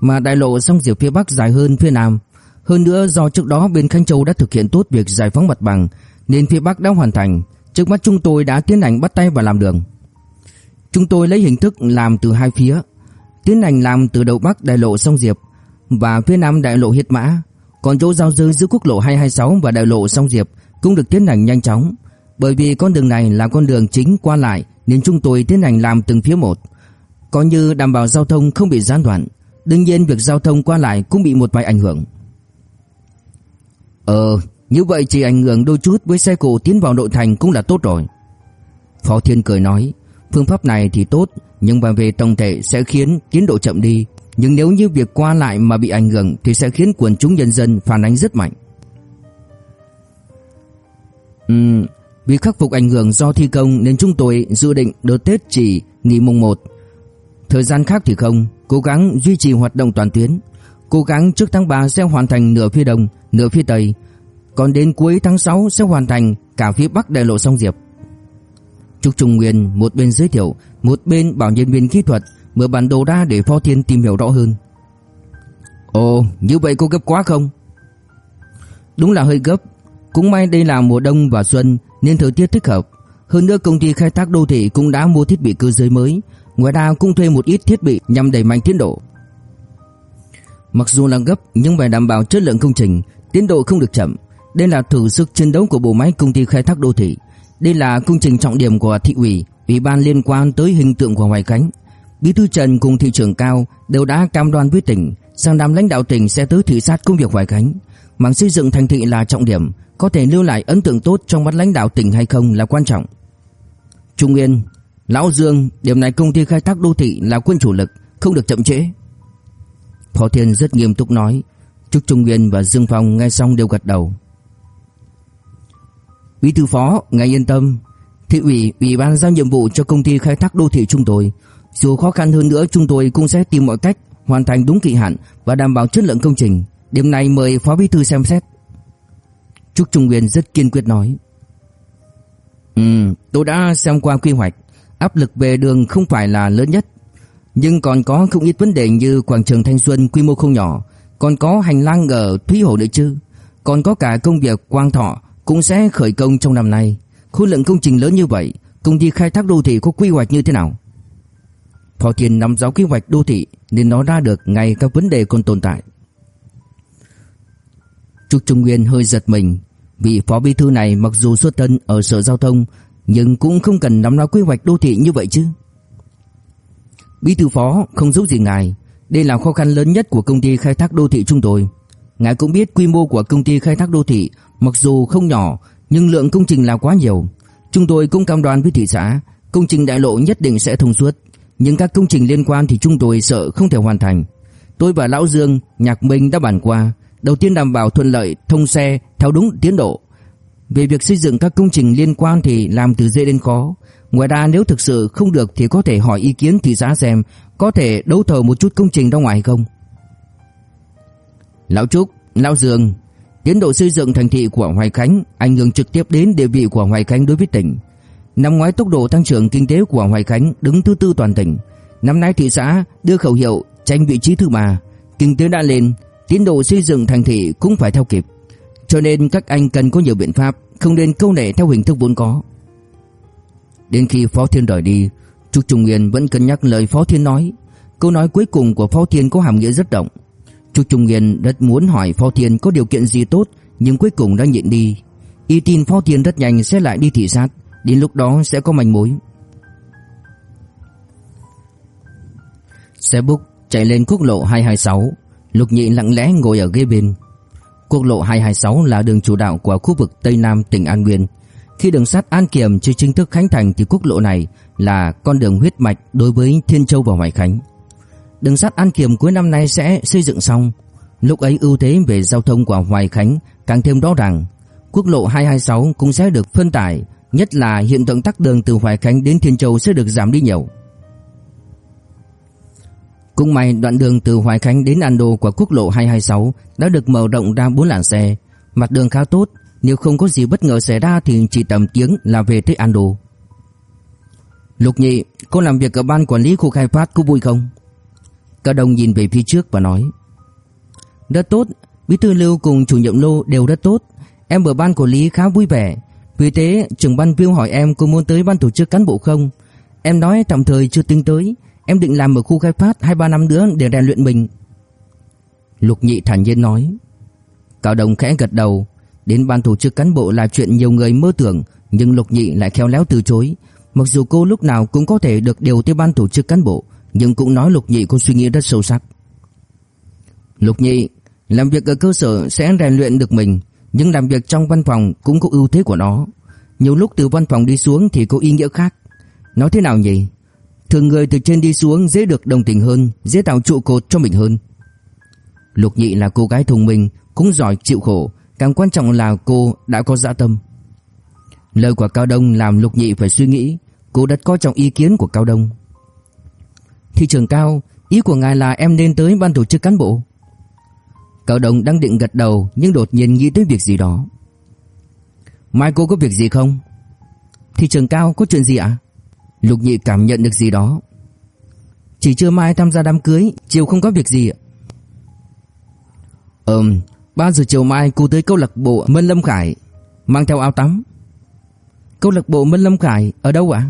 mà đại lộ sông Diệp phía Bắc dài hơn phía Nam. Hơn nữa do trước đó bên Khánh Châu đã thực hiện tốt việc giải phóng mặt bằng, nên phía Bắc đã hoàn thành. Trước mắt chúng tôi đã tiến hành bắt tay vào làm đường. Chúng tôi lấy hình thức làm từ hai phía, tiến hành làm từ đầu Bắc đại lộ sông Diệp và phía Nam đại lộ Hiết Mã. Còn chỗ giao giới giữa quốc lộ 226 và đại lộ sông Diệp cũng được tiến hành nhanh chóng. Bởi vì con đường này là con đường chính qua lại nên chúng tôi tiến hành làm từng phía một. Coi như đảm bảo giao thông không bị gián đoạn. Đương nhiên việc giao thông qua lại cũng bị một vài ảnh hưởng. Ờ, như vậy chỉ ảnh hưởng đôi chút với xe cộ tiến vào nội thành cũng là tốt rồi. Phó Thiên cười nói, phương pháp này thì tốt, nhưng mà về tổng thể sẽ khiến tiến độ chậm đi. Nhưng nếu như việc qua lại mà bị ảnh hưởng thì sẽ khiến quần chúng nhân dân phản ánh rất mạnh. Ừm, vì khắc phục ảnh hưởng do thi công nên chúng tôi dự định đợt Tết chỉ nghỉ mùng 1. Thời gian khác thì không, cố gắng duy trì hoạt động toàn tuyến. Cố gắng trước tháng 3 sẽ hoàn thành nửa phía đông, nửa phía tây. Còn đến cuối tháng 6 sẽ hoàn thành cả phía bắc đại lộ sông Diệp. Trúc Trung Nguyên một bên giới thiệu, một bên bảo nhân viên kỹ thuật mở bản đồ ra để Phó Thiên tìm hiểu rõ hơn. Ồ, như vậy cô gấp quá không? Đúng là hơi gấp, cũng may đây là mùa đông và xuân nên thời tiết thích hợp. Hơn nữa công ty khai thác đô thị cũng đã mua thiết bị cơ giới mới, ngoài ra cũng thuê một ít thiết bị nhằm đẩy mạnh tiến độ. Mặc dù là gấp nhưng phải đảm bảo chất lượng công trình, tiến độ không được chậm. Đây là thử sức chiến đấu của bộ máy công ty khai thác đô thị. Đây là công trình trọng điểm của thị ủy, ủy ban liên quan tới hình tượng của Hoài Khánh. Bí thư Trần cùng thị trưởng Cao đều đã cam đoan với tỉnh, rằng đám lãnh đạo tỉnh sẽ tới thị sát công việc Hoài Khánh. Mảng xây dựng thành thị là trọng điểm có thể lưu lại ấn tượng tốt trong mắt lãnh đạo tỉnh hay không là quan trọng. Trung Nguyên Lão Dương Điểm này công ty khai thác đô thị là quân chủ lực Không được chậm trễ. Phó Thiên rất nghiêm túc nói Trúc Trung Nguyên và Dương Phong nghe xong đều gật đầu. Bí thư phó, ngài yên tâm. Thị ủy, ủy ban giao nhiệm vụ cho công ty khai thác đô thị chúng tôi. Dù khó khăn hơn nữa chúng tôi cũng sẽ tìm mọi cách Hoàn thành đúng kỳ hạn và đảm bảo chất lượng công trình. Điểm này mời phó bí thư xem xét. Trúc Trung Nguyên rất kiên quyết nói. Ừ, tôi đã xem qua quy hoạch. Áp lực về đường không phải là lớn nhất. Nhưng còn có không ít vấn đề như quảng trường Thanh Xuân quy mô không nhỏ. Còn có hành lang ở Thúy Hồ nữa chứ. Còn có cả công việc Quang Thọ cũng sẽ khởi công trong năm nay. Khối lượng công trình lớn như vậy Công ty khai thác đô thị có quy hoạch như thế nào? Phó Thiên nắm rõ quy hoạch đô thị Nên nó ra được ngay các vấn đề còn tồn tại. Trúc Trung Nguyên hơi giật mình Vị phó bí thư này mặc dù xuất thân ở sở giao thông Nhưng cũng không cần nắm rõ quy hoạch đô thị như vậy chứ Bí thư phó không giúp gì ngài Đây là khó khăn lớn nhất của công ty khai thác đô thị chúng tôi Ngài cũng biết quy mô của công ty khai thác đô thị Mặc dù không nhỏ nhưng lượng công trình là quá nhiều. Chúng tôi cũng cam đoan với thị xã, công trình đại lộ nhất định sẽ thông suốt, nhưng các công trình liên quan thì chúng tôi sợ không thể hoàn thành. Tôi và Lão Dương, Nhạc Minh đã bàn qua, đầu tiên đảm bảo thuận lợi thông xe theo đúng tiến độ. Về việc xây dựng các công trình liên quan thì làm từ dễ đến khó. Ngoài ra nếu thực sự không được thì có thể hỏi ý kiến thị xã xem có thể đấu thầu một chút công trình ra ngoài không. Lão Trúc, Lão Dương, Tiến độ xây dựng thành thị của Hoài Khánh ảnh hưởng trực tiếp đến địa vị của Hoài Khánh đối với tỉnh. Năm ngoái tốc độ tăng trưởng kinh tế của Hoài Khánh đứng thứ tư toàn tỉnh. Năm nay thị xã đưa khẩu hiệu tranh vị trí thứ ba, kinh tế đã lên, tiến độ xây dựng thành thị cũng phải theo kịp. Cho nên các anh cần có nhiều biện pháp, không nên câu nệ theo hình thức vốn có. Đến khi Phó Thiên rời đi, Trúc Trung Nguyên vẫn cân nhắc lời Phó Thiên nói. Câu nói cuối cùng của Phó Thiên có hàm nghĩa rất rộng. Chu Trung nguyên rất muốn hỏi Phó Thiên có điều kiện gì tốt nhưng cuối cùng đã nhịn đi. Y tin Phó Thiên rất nhanh sẽ lại đi thị sát, đến lúc đó sẽ có manh mối. Xe búc chạy lên quốc lộ 226, Lục Nhị lặng lẽ ngồi ở ghế bên. Quốc lộ 226 là đường chủ đạo của khu vực Tây Nam tỉnh An Nguyên. Khi đường sắt An Kiềm chưa chính thức khánh thành thì quốc lộ này là con đường huyết mạch đối với Thiên Châu và Hoài Khánh. Đường sắt An Kiềm cuối năm nay sẽ xây dựng xong. Lúc ấy ưu thế về giao thông của Hoài Khánh càng thêm rõ ràng. Quốc lộ 226 cũng sẽ được phân tải, nhất là hiện tượng tắc đường từ Hoài Khánh đến Thiên Châu sẽ được giảm đi nhiều. Cũng may đoạn đường từ Hoài Khánh đến An Đô của quốc lộ 226 đã được mở rộng ra 4 làn xe, mặt đường khá tốt, nếu không có gì bất ngờ xảy ra thì chỉ tầm tiếng là về tới An Đô. Lục Nhị, cô làm việc ở ban quản lý khu khai phát có vui không? Cao Đông nhìn về phía trước và nói. Rất tốt Bí thư Lưu cùng chủ nhiệm Lô đều rất tốt. Em ở ban quản lý khá vui vẻ. Vì thế trưởng ban Viu hỏi em có muốn tới ban tổ chức cán bộ không? Em nói tạm thời chưa tính tới. Em định làm ở khu khai phát 2-3 năm nữa để rèn luyện mình Lục nhị thản nhiên nói Cao Đông khẽ gật đầu Đến ban tổ chức cán bộ là chuyện nhiều người mơ tưởng Nhưng Lục nhị lại khéo léo từ chối Mặc dù cô lúc nào cũng có thể được điều tới ban tổ chức cán bộ nhưng cũng nói Lục Nhị có suy nghĩ rất sâu sắc. Lục Nhị, làm việc ở cơ sở sẽ rèn luyện được mình, nhưng làm việc trong văn phòng cũng có ưu thế của nó. Nhiều lúc từ văn phòng đi xuống thì có ý nghĩa khác. Nói thế nào nhỉ? Thường người từ trên đi xuống dễ được đồng tình hơn, dễ tạo trụ cột cho mình hơn. Lục Nhị là cô gái thông minh, cũng giỏi chịu khổ, càng quan trọng là cô đã có dạ tâm. Lời của Cao Đông làm Lục Nhị phải suy nghĩ, cô đặt coi trọng ý kiến của Cao Đông. Thị trường cao, ý của ngài là em nên tới ban tổ chức cán bộ. Cậu đồng đang định gật đầu nhưng đột nhiên nghĩ tới việc gì đó. Mai cô có việc gì không? Thị trường cao có chuyện gì ạ? Lục nhị cảm nhận được gì đó. Chỉ chưa mai tham gia đám cưới, chiều không có việc gì ạ. Ừm, 3 giờ chiều mai cô tới câu lạc bộ Mân Lâm Khải, mang theo áo tắm. Câu lạc bộ Mân Lâm Khải ở đâu ạ?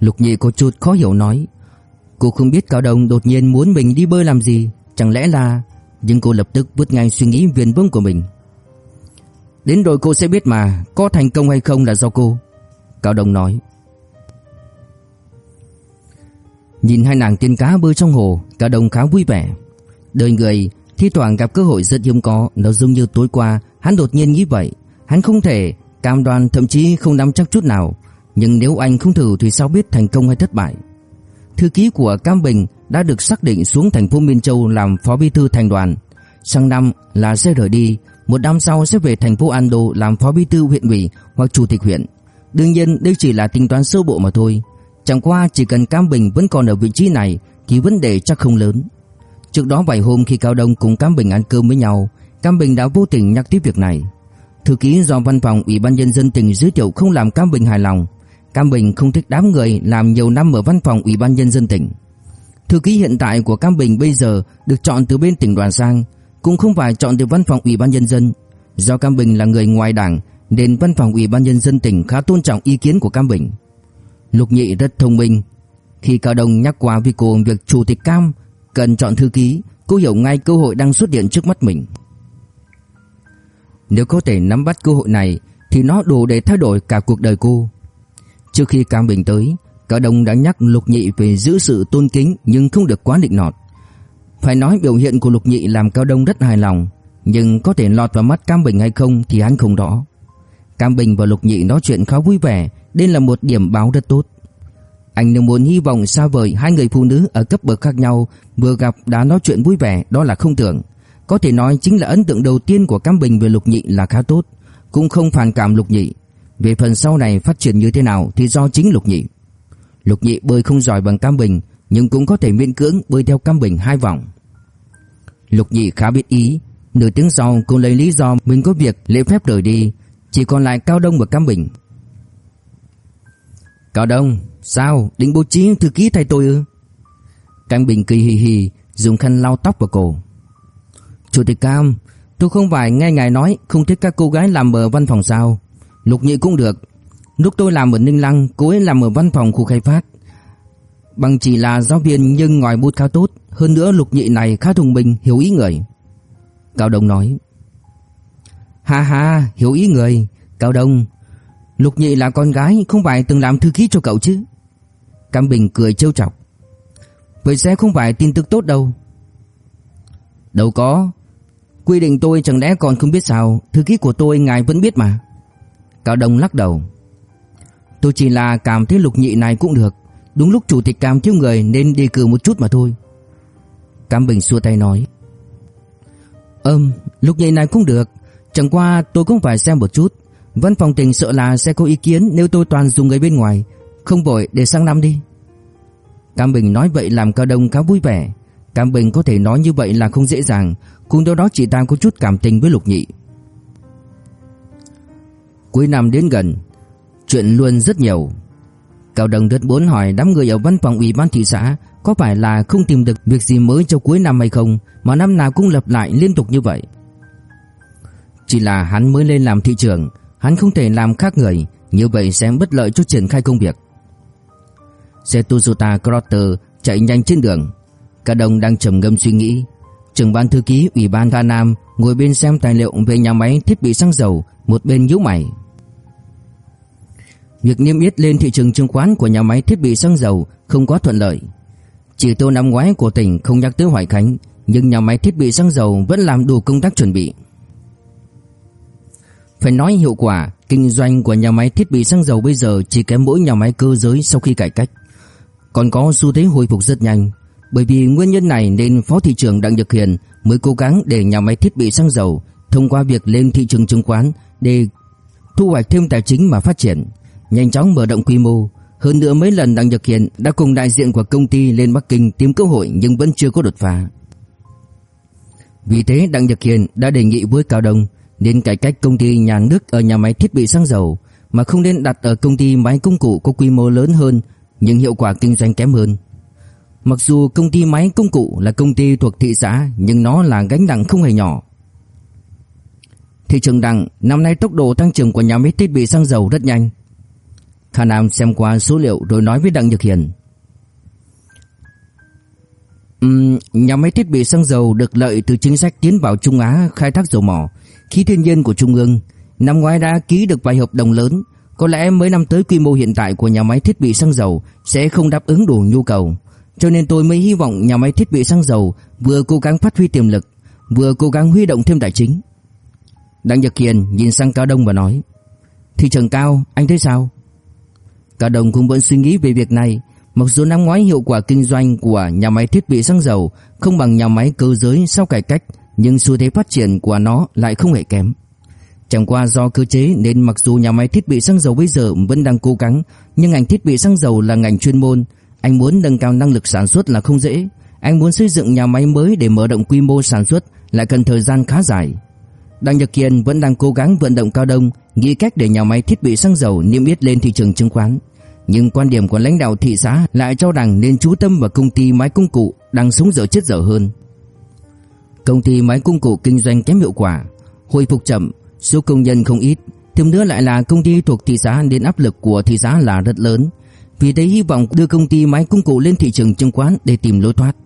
Lục Nhị có chút khó hiểu nói Cô không biết Cao đồng đột nhiên muốn mình đi bơi làm gì Chẳng lẽ là Nhưng cô lập tức vứt ngay suy nghĩ viền vông của mình Đến rồi cô sẽ biết mà Có thành công hay không là do cô Cao Đông nói. Nhìn hai nàng tiên cá bơi trong hồ, Cao Đông khá vui vẻ. Đời người, Thi thoảng gặp cơ hội rất hiếm có, Nó giống như tối qua, Hắn đột nhiên nghĩ vậy. Hắn không thể, cam đoan thậm chí không nắm chắc chút nào. Nhưng nếu anh không thử thì sao biết thành công hay thất bại? Thư ký của Cam Bình đã được xác định xuống thành phố Miên Châu làm phó bí thư thành đoàn. Sang năm là sẽ rời đi, Một năm sau sẽ về thành phố Ando làm phó bí thư huyện ủy hoặc chủ tịch huyện. Đương nhiên, đây chỉ là tính toán sơ bộ mà thôi. Chẳng qua, chỉ cần Cam Bình vẫn còn ở vị trí này, Thì vấn đề chắc không lớn. Trước đó vài hôm khi Cao Đông cùng Cam Bình ăn cơm với nhau, Cam Bình đã vô tình nhắc tiếp việc này. Thư ký do văn phòng Ủy ban Nhân dân tỉnh giới thiệu không làm Cam Bình hài lòng. Cam Bình không thích đám người làm nhiều năm ở văn phòng Ủy ban Nhân dân tỉnh. Thư ký hiện tại của Cam Bình bây giờ được chọn từ bên tỉnh đoàn sang, Cũng không phải chọn từ văn phòng Ủy ban Nhân dân. Do Cam Bình là người ngoài đảng nên văn phòng Ủy ban Nhân dân tỉnh khá tôn trọng ý kiến của Cam Bình. Lục Nhị rất thông minh. Khi Cao Đông nhắc qua với cô việc Chủ tịch Cam cần chọn thư ký, Cô hiểu ngay cơ hội đang xuất hiện trước mắt mình. Nếu có thể nắm bắt cơ hội này, Thì nó đủ để thay đổi cả cuộc đời cô. Trước khi Cam Bình tới, Cao Đông đã nhắc Lục Nhị về giữ sự tôn kính Nhưng không được quá định nọt. Phải nói biểu hiện của Lục Nhị làm Cao Đông rất hài lòng, Nhưng có thể lọt vào mắt Cam Bình hay không Thì hắn không rõ. Cam Bình và Lục Nhị nói chuyện khá vui vẻ đây là một điểm báo rất tốt. Anh nếu muốn hy vọng xa vời Hai người phụ nữ ở cấp bậc khác nhau Vừa gặp đã nói chuyện vui vẻ, Đó là không tưởng. Có thể nói chính là ấn tượng đầu tiên của Cam Bình về Lục Nhị là khá tốt, Cũng không phản cảm Lục Nhị. Về phần sau này phát triển như thế nào Thì do chính Lục Nhị. Lục Nhị bơi không giỏi bằng Cam Bình, Nhưng cũng có thể miễn cưỡng bơi theo Cam Bình hai vòng. Lục Nhị khá biết ý, Nửa tiếng sau cô lấy lý do mình có việc lễ phép rời đi. Chỉ còn lại Cao Đông và Cam Bình Cao Đông, sao, định bố trí thư ký thay tôi ư? Cam Bình cười hì hì, dùng khăn lau tóc vào cổ. Chủ tịch Cam, tôi không phải nghe ngài nói không thích các cô gái làm ở văn phòng sao? Lục nhị cũng được. Lúc tôi làm ở Ninh Lăng, cô ấy làm ở văn phòng khu khai phát. Bằng chỉ là giáo viên nhưng ngoài bút khá tốt, hơn nữa lục nhị này khá thông minh, hiểu ý người. Cao Đông nói. Ha ha, hiểu ý người. Cao Đông, Lục Nhị là con gái không phải từng làm thư ký cho cậu chứ? Cam Bình cười trêu chọc. Vậy sẽ không phải tin tức tốt đâu. Đâu có. Quy định tôi chẳng lẽ còn không biết sao? Thư ký của tôi ngài vẫn biết mà. Cao Đông lắc đầu. Tôi chỉ là cảm thấy lục nhị này cũng được. Đúng lúc chủ tịch Cam thiếu người Nên đề cử một chút mà thôi. Cam Bình xua tay nói. Ừm lục nhị này cũng được. Chẳng qua tôi cũng phải xem một chút Văn phòng tỉnh sợ là sẽ có ý kiến nếu tôi toàn dùng người bên ngoài, không vội để sang năm đi. Cam Bình nói vậy làm Cao Đông khá vui vẻ. Cam Bình có thể nói như vậy là không dễ dàng, cùng đâu đó chị ta có chút cảm tình với Lục Nhị. Cuối năm đến gần, chuyện luôn rất nhiều. Cao Đông rất muốn hỏi đám người ở văn phòng ủy ban thị xã có phải là không tìm được việc gì mới cho cuối năm hay không mà năm nào cũng lặp lại liên tục như vậy. Chỉ là hắn mới lên làm thị trưởng, Hắn không thể làm khác người Như vậy sẽ bất lợi cho triển khai công việc Xe Toyota Crotter chạy nhanh trên đường Cả đồng đang trầm ngâm suy nghĩ Trưởng ban thư ký Ủy ban Ga Nam Ngồi bên xem tài liệu về nhà máy thiết bị xăng dầu Một bên nhíu mày Việc niêm yết lên thị trường chứng khoán của nhà máy thiết bị xăng dầu không quá thuận lợi. Chỉ tô năm ngoái của tỉnh không nhắc tới Hoài Khánh, nhưng nhà máy thiết bị xăng dầu vẫn làm đủ công tác chuẩn bị. Phải nói hiệu quả, kinh doanh của nhà máy thiết bị xăng dầu bây giờ chỉ kém mỗi nhà máy cơ giới sau khi cải cách. Còn có xu thế hồi phục rất nhanh. Bởi vì nguyên nhân này nên Phó thị trưởng Đặng Nhật Hiền mới cố gắng để nhà máy thiết bị xăng dầu thông qua việc lên thị trường chứng khoán để thu hoạch thêm tài chính mà phát triển, nhanh chóng mở rộng quy mô. Hơn nữa mấy lần Đặng Nhật Hiền đã cùng đại diện của công ty lên Bắc Kinh tìm cơ hội nhưng vẫn chưa có đột phá. Vì thế Đặng Nhật Hiền đã đề nghị với Cao Đông nên cải cách công ty nhà nước ở nhà máy thiết bị xăng dầu mà không nên đặt ở công ty máy công cụ có quy mô lớn hơn nhưng hiệu quả kinh doanh kém hơn. Mặc dù công ty máy công cụ là công ty thuộc thị xã nhưng nó là gánh nặng không hề nhỏ. Thị trường đặng, năm nay tốc độ tăng trưởng của nhà máy thiết bị xăng dầu rất nhanh. Kha Nam xem qua số liệu rồi nói với Đặng Nhật Hiền. Um, nhà máy thiết bị xăng dầu được lợi từ chính sách tiến vào Trung Á khai thác dầu mỏ khí thiên nhiên của Trung ương. Năm ngoái đã ký được vài hợp đồng lớn, có lẽ mấy năm tới quy mô hiện tại của nhà máy thiết bị xăng dầu sẽ không đáp ứng đủ nhu cầu. Cho nên tôi mới hy vọng nhà máy thiết bị xăng dầu vừa cố gắng phát huy tiềm lực, vừa cố gắng huy động thêm tài chính. Đặng Nhật Kiền nhìn sang Cao Đông và nói Thị trường cao, anh thấy sao? Cao Đông cũng vẫn suy nghĩ về việc này Mặc dù năm ngoái hiệu quả kinh doanh của nhà máy thiết bị xăng dầu không bằng nhà máy cơ giới sau cải cách nhưng xu thế phát triển của nó lại không hề kém Chẳng qua do cơ chế nên mặc dù nhà máy thiết bị xăng dầu bây giờ vẫn đang cố gắng, Nhưng ngành thiết bị xăng dầu là ngành chuyên môn Anh muốn nâng cao năng lực sản xuất là không dễ Anh muốn xây dựng nhà máy mới để mở rộng quy mô sản xuất lại cần thời gian khá dài Đặng Nhật Kiên vẫn đang cố gắng vận động Cao Đông, nghĩ cách để nhà máy thiết bị xăng dầu niêm yết lên thị trường chứng khoán. Nhưng quan điểm của lãnh đạo thị xã lại cho rằng nên chú tâm vào công ty máy công cụ đang sống dở chết dở hơn. Công ty máy công cụ kinh doanh kém hiệu quả, hồi phục chậm, số công nhân không ít, thêm nữa lại là công ty thuộc thị xã nên áp lực của thị xã là rất lớn. Vì thế hy vọng đưa công ty máy công cụ lên thị trường chứng khoán để tìm lối thoát.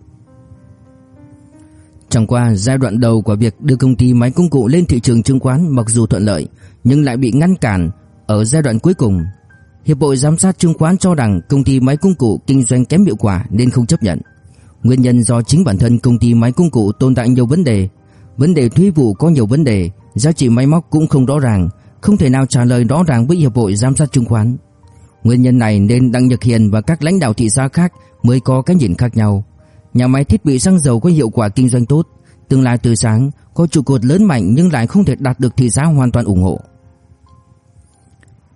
Chẳng qua giai đoạn đầu của việc đưa công ty máy công cụ lên thị trường chứng khoán mặc dù thuận lợi nhưng lại bị ngăn cản ở giai đoạn cuối cùng. Hiệp hội giám sát chứng khoán cho rằng công ty máy công cụ kinh doanh kém hiệu quả nên không chấp nhận. Nguyên nhân do chính bản thân công ty máy công cụ tồn tại nhiều vấn đề, vấn đề thuế vụ có nhiều vấn đề, giá trị máy móc cũng không rõ ràng, không thể nào trả lời rõ ràng với hiệp hội giám sát chứng khoán. Nguyên nhân này nên Đặng Nhật Hiền và các lãnh đạo thị xã khác mới có cái nhìn khác nhau. Nhà máy thiết bị xăng dầu có hiệu quả kinh doanh tốt, tương lai tươi sáng, có trụ cột lớn mạnh nhưng lại không thể đạt được thị xã hoàn toàn ủng hộ.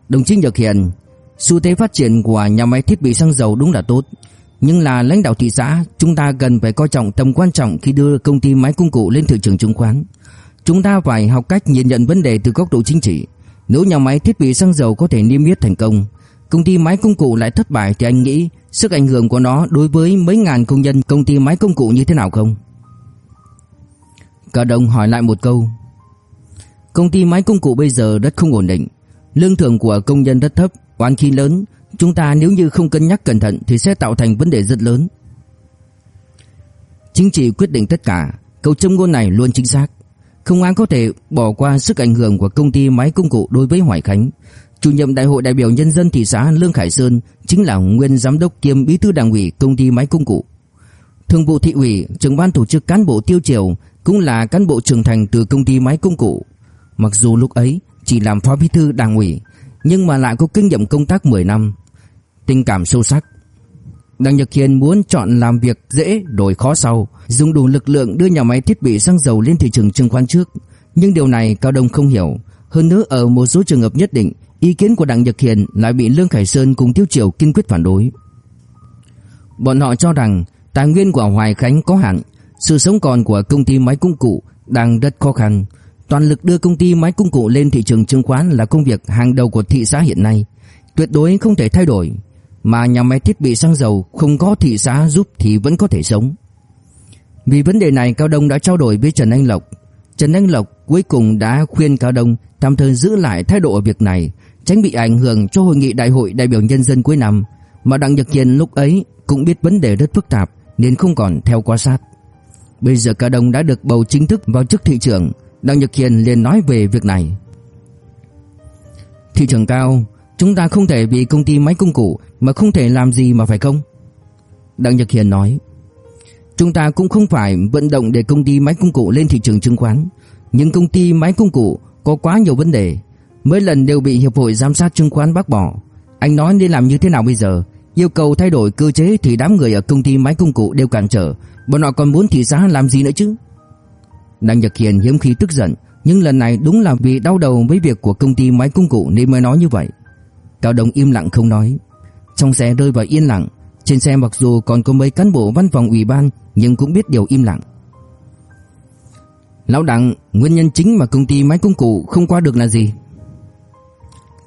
Đồng chí Nhật Hiền, xu thế phát triển của nhà máy thiết bị xăng dầu đúng là tốt, nhưng là lãnh đạo thị xã, chúng ta cần phải coi trọng tầm quan trọng khi đưa công ty máy công cụ lên thị trường chứng khoán. Chúng ta phải học cách nhìn nhận vấn đề từ góc độ chính trị. Nếu nhà máy thiết bị xăng dầu có thể niêm yết thành công, công ty máy công cụ lại thất bại thì anh nghĩ sức ảnh hưởng của nó đối với mấy ngàn công nhân công ty máy công cụ như thế nào không? Cả đồng hỏi lại một câu. Công ty máy công cụ bây giờ rất không ổn định, lương thưởng của công nhân rất thấp, oán khí lớn, chúng ta nếu như không cân nhắc cẩn thận thì sẽ tạo thành vấn đề rất lớn. Chính trị quyết định tất cả, câu châm ngôn này luôn chính xác. Không ai có thể bỏ qua sức ảnh hưởng của công ty máy công cụ đối với Hoài Khánh. Chủ nhiệm đại hội đại biểu nhân dân thị xã Lương Khải Sơn chính là nguyên giám đốc kiêm bí thư đảng ủy công ty máy công cụ. Thường vụ thị ủy, trưởng ban tổ chức cán bộ Tiêu Triều cũng là cán bộ trưởng thành từ công ty máy công cụ. Mặc dù lúc ấy chỉ làm phó bí thư đảng ủy, nhưng mà lại có kinh nghiệm công tác 10 năm, tình cảm sâu sắc. Đặng Nhật Hiền muốn chọn làm việc dễ đổi khó sau, dùng đủ lực lượng đưa nhà máy thiết bị xăng dầu lên thị trường chứng khoán trước, nhưng điều này Cao Đông không hiểu, hơn nữa ở một số trường hợp nhất định, ý kiến của Đặng Nhật Hiền lại bị Lương Khải Sơn cùng Tiêu Triều kiên quyết phản đối. Bọn họ cho rằng tài nguyên của Hoài Khánh có hạn, sự sống còn của công ty máy công cụ đang rất khó khăn. Toàn lực đưa công ty máy công cụ lên thị trường chứng khoán là công việc hàng đầu của thị xã hiện nay, tuyệt đối không thể thay đổi. Mà nhà máy thiết bị xăng dầu không có thị xã giúp thì vẫn có thể sống. Vì vấn đề này Cao Đông đã trao đổi với Trần Anh Lộc. Trần Anh Lộc cuối cùng đã khuyên Cao Đông tạm thời giữ lại thái độ ở việc này, tránh bị ảnh hưởng cho hội nghị đại hội đại biểu nhân dân cuối năm. Mà Đặng Nhật Kiên lúc ấy cũng biết vấn đề rất phức tạp nên không còn theo quá sát. Bây giờ Cao Đông đã được bầu chính thức vào chức thị trưởng, Đặng Nhật Kiên liền nói về việc này. Thị trường cao, chúng ta không thể vì công ty máy công cụ mà không thể làm gì mà phải không? Đặng Nhật Hiền nói. Chúng ta cũng không phải vận động để công ty máy công cụ lên thị trường chứng khoán, nhưng công ty máy công cụ có quá nhiều vấn đề, mỗi lần đều bị hiệp hội giám sát chứng khoán bác bỏ. Anh nói nên làm như thế nào bây giờ? Yêu cầu thay đổi cơ chế thì đám người ở công ty máy công cụ đều cản trở, bọn họ còn muốn thị xã làm gì nữa chứ? Đặng Nhật Hiền hiếm khi tức giận, nhưng lần này đúng là vì đau đầu với việc của công ty máy công cụ nên mới nói như vậy. Cao Đông im lặng không nói. Trong xe rơi vào yên lặng, trên xe mặc dù còn có mấy cán bộ văn phòng ủy ban nhưng cũng biết điều im lặng. Lão Đặng, nguyên nhân chính mà công ty máy công cụ không qua được là gì?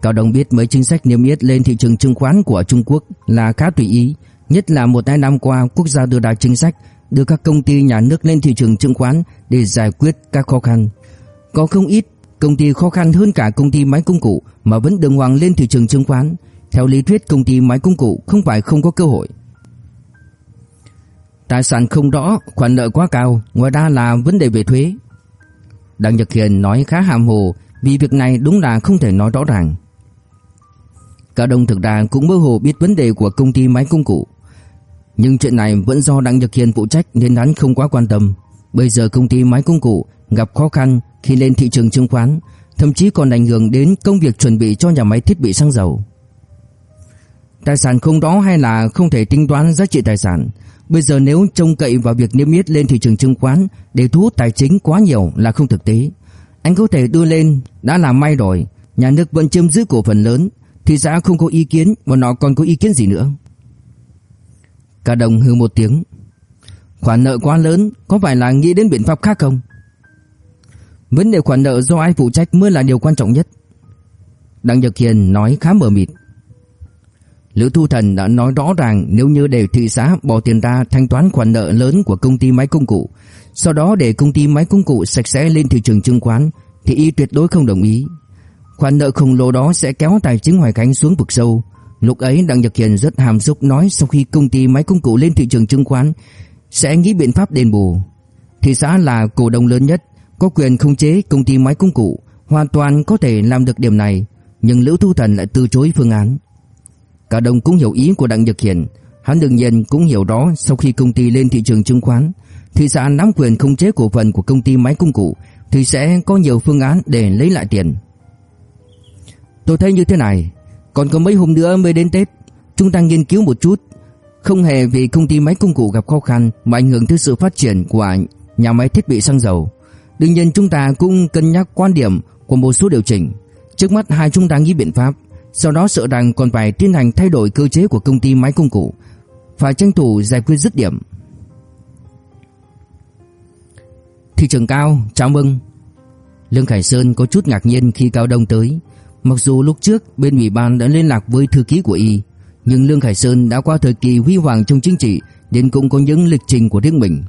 Cao Đông biết mấy chính sách niêm yết lên thị trường chứng khoán của Trung Quốc là khá tùy ý, nhất là một hai năm qua quốc gia đưa ra chính sách đưa các công ty nhà nước lên thị trường chứng khoán để giải quyết các khó khăn. Có không ít công ty khó khăn hơn cả công ty máy công cụ mà vẫn đường hoàng lên thị trường chứng khoán. Theo lý thuyết công ty máy công cụ không phải không có cơ hội. Tài sản không rõ, khoản nợ quá cao, ngoài ra là vấn đề về thuế. Đặng Nhật Hiền nói khá hàm hồ vì việc này đúng là không thể nói rõ ràng. Cả đồng thực ra cũng mơ hồ biết vấn đề của công ty máy công cụ. Nhưng chuyện này vẫn do Đặng Nhật Hiền phụ trách nên hắn không quá quan tâm. Bây giờ công ty máy công cụ gặp khó khăn khi lên thị trường chứng khoán, thậm chí còn ảnh hưởng đến công việc chuẩn bị cho nhà máy thiết bị xăng dầu. Tài sản không đó hay là không thể tính toán giá trị tài sản. Bây giờ nếu trông cậy vào việc niêm yết lên thị trường chứng khoán để thu hút tài chính quá nhiều là không thực tế. Anh có thể đưa lên đã là may rồi, nhà nước vẫn chiếm giữ cổ phần lớn, thì xã không có ý kiến mà nó còn có ý kiến gì nữa. Cả đồng hư một tiếng. Khoản nợ quá lớn, có phải là nghĩ đến biện pháp khác không? Vấn đề khoản nợ do ai phụ trách mới là điều quan trọng nhất. Đặng Nhật Hiền nói khá mờ mịt. Lữ Thu Thần đã nói rõ ràng nếu như để thị xã bỏ tiền ra thanh toán khoản nợ lớn của công ty máy công cụ, sau đó để công ty máy công cụ sạch sẽ lên thị trường chứng khoán thì y tuyệt đối không đồng ý. Khoản nợ khổng lồ đó sẽ kéo tài chính Hoài Khánh xuống vực sâu. Lúc ấy Đặng Nhật Hiền rất hàm xúc nói sau khi công ty máy công cụ lên thị trường chứng khoán sẽ nghĩ biện pháp đền bù. Thị xã là cổ đông lớn nhất, có quyền khống chế công ty máy công cụ, hoàn toàn có thể làm được điểm này, nhưng Lữ Thu Thần lại từ chối phương án. Cả đồng cũng hiểu ý của Đặng Nhật Hiền, hắn đương nhiên cũng hiểu đó sau khi công ty lên thị trường chứng khoán, thị xã nắm quyền khống chế cổ phần của công ty máy công cụ thì sẽ có nhiều phương án để lấy lại tiền. Tôi thấy như thế này, còn có mấy hôm nữa mới đến Tết, chúng ta nghiên cứu một chút, không hề vì công ty máy công cụ gặp khó khăn mà ảnh hưởng tới sự phát triển của nhà máy thiết bị xăng dầu. Đương nhiên chúng ta cũng cân nhắc quan điểm của một số điều chỉnh. Trước mắt hai chúng ta nghĩ biện pháp, sau đó sợ rằng còn phải tiến hành thay đổi cơ chế của công ty máy công cụ, phải tranh thủ giải quyết dứt điểm. Thị trường cao, chào mừng. Lương Khải Sơn có chút ngạc nhiên khi Cao Đông tới. Mặc dù lúc trước bên ủy ban đã liên lạc với thư ký của y, nhưng Lương Khải Sơn đã qua thời kỳ huy hoàng trong chính trị nên cũng có những lịch trình của riêng mình.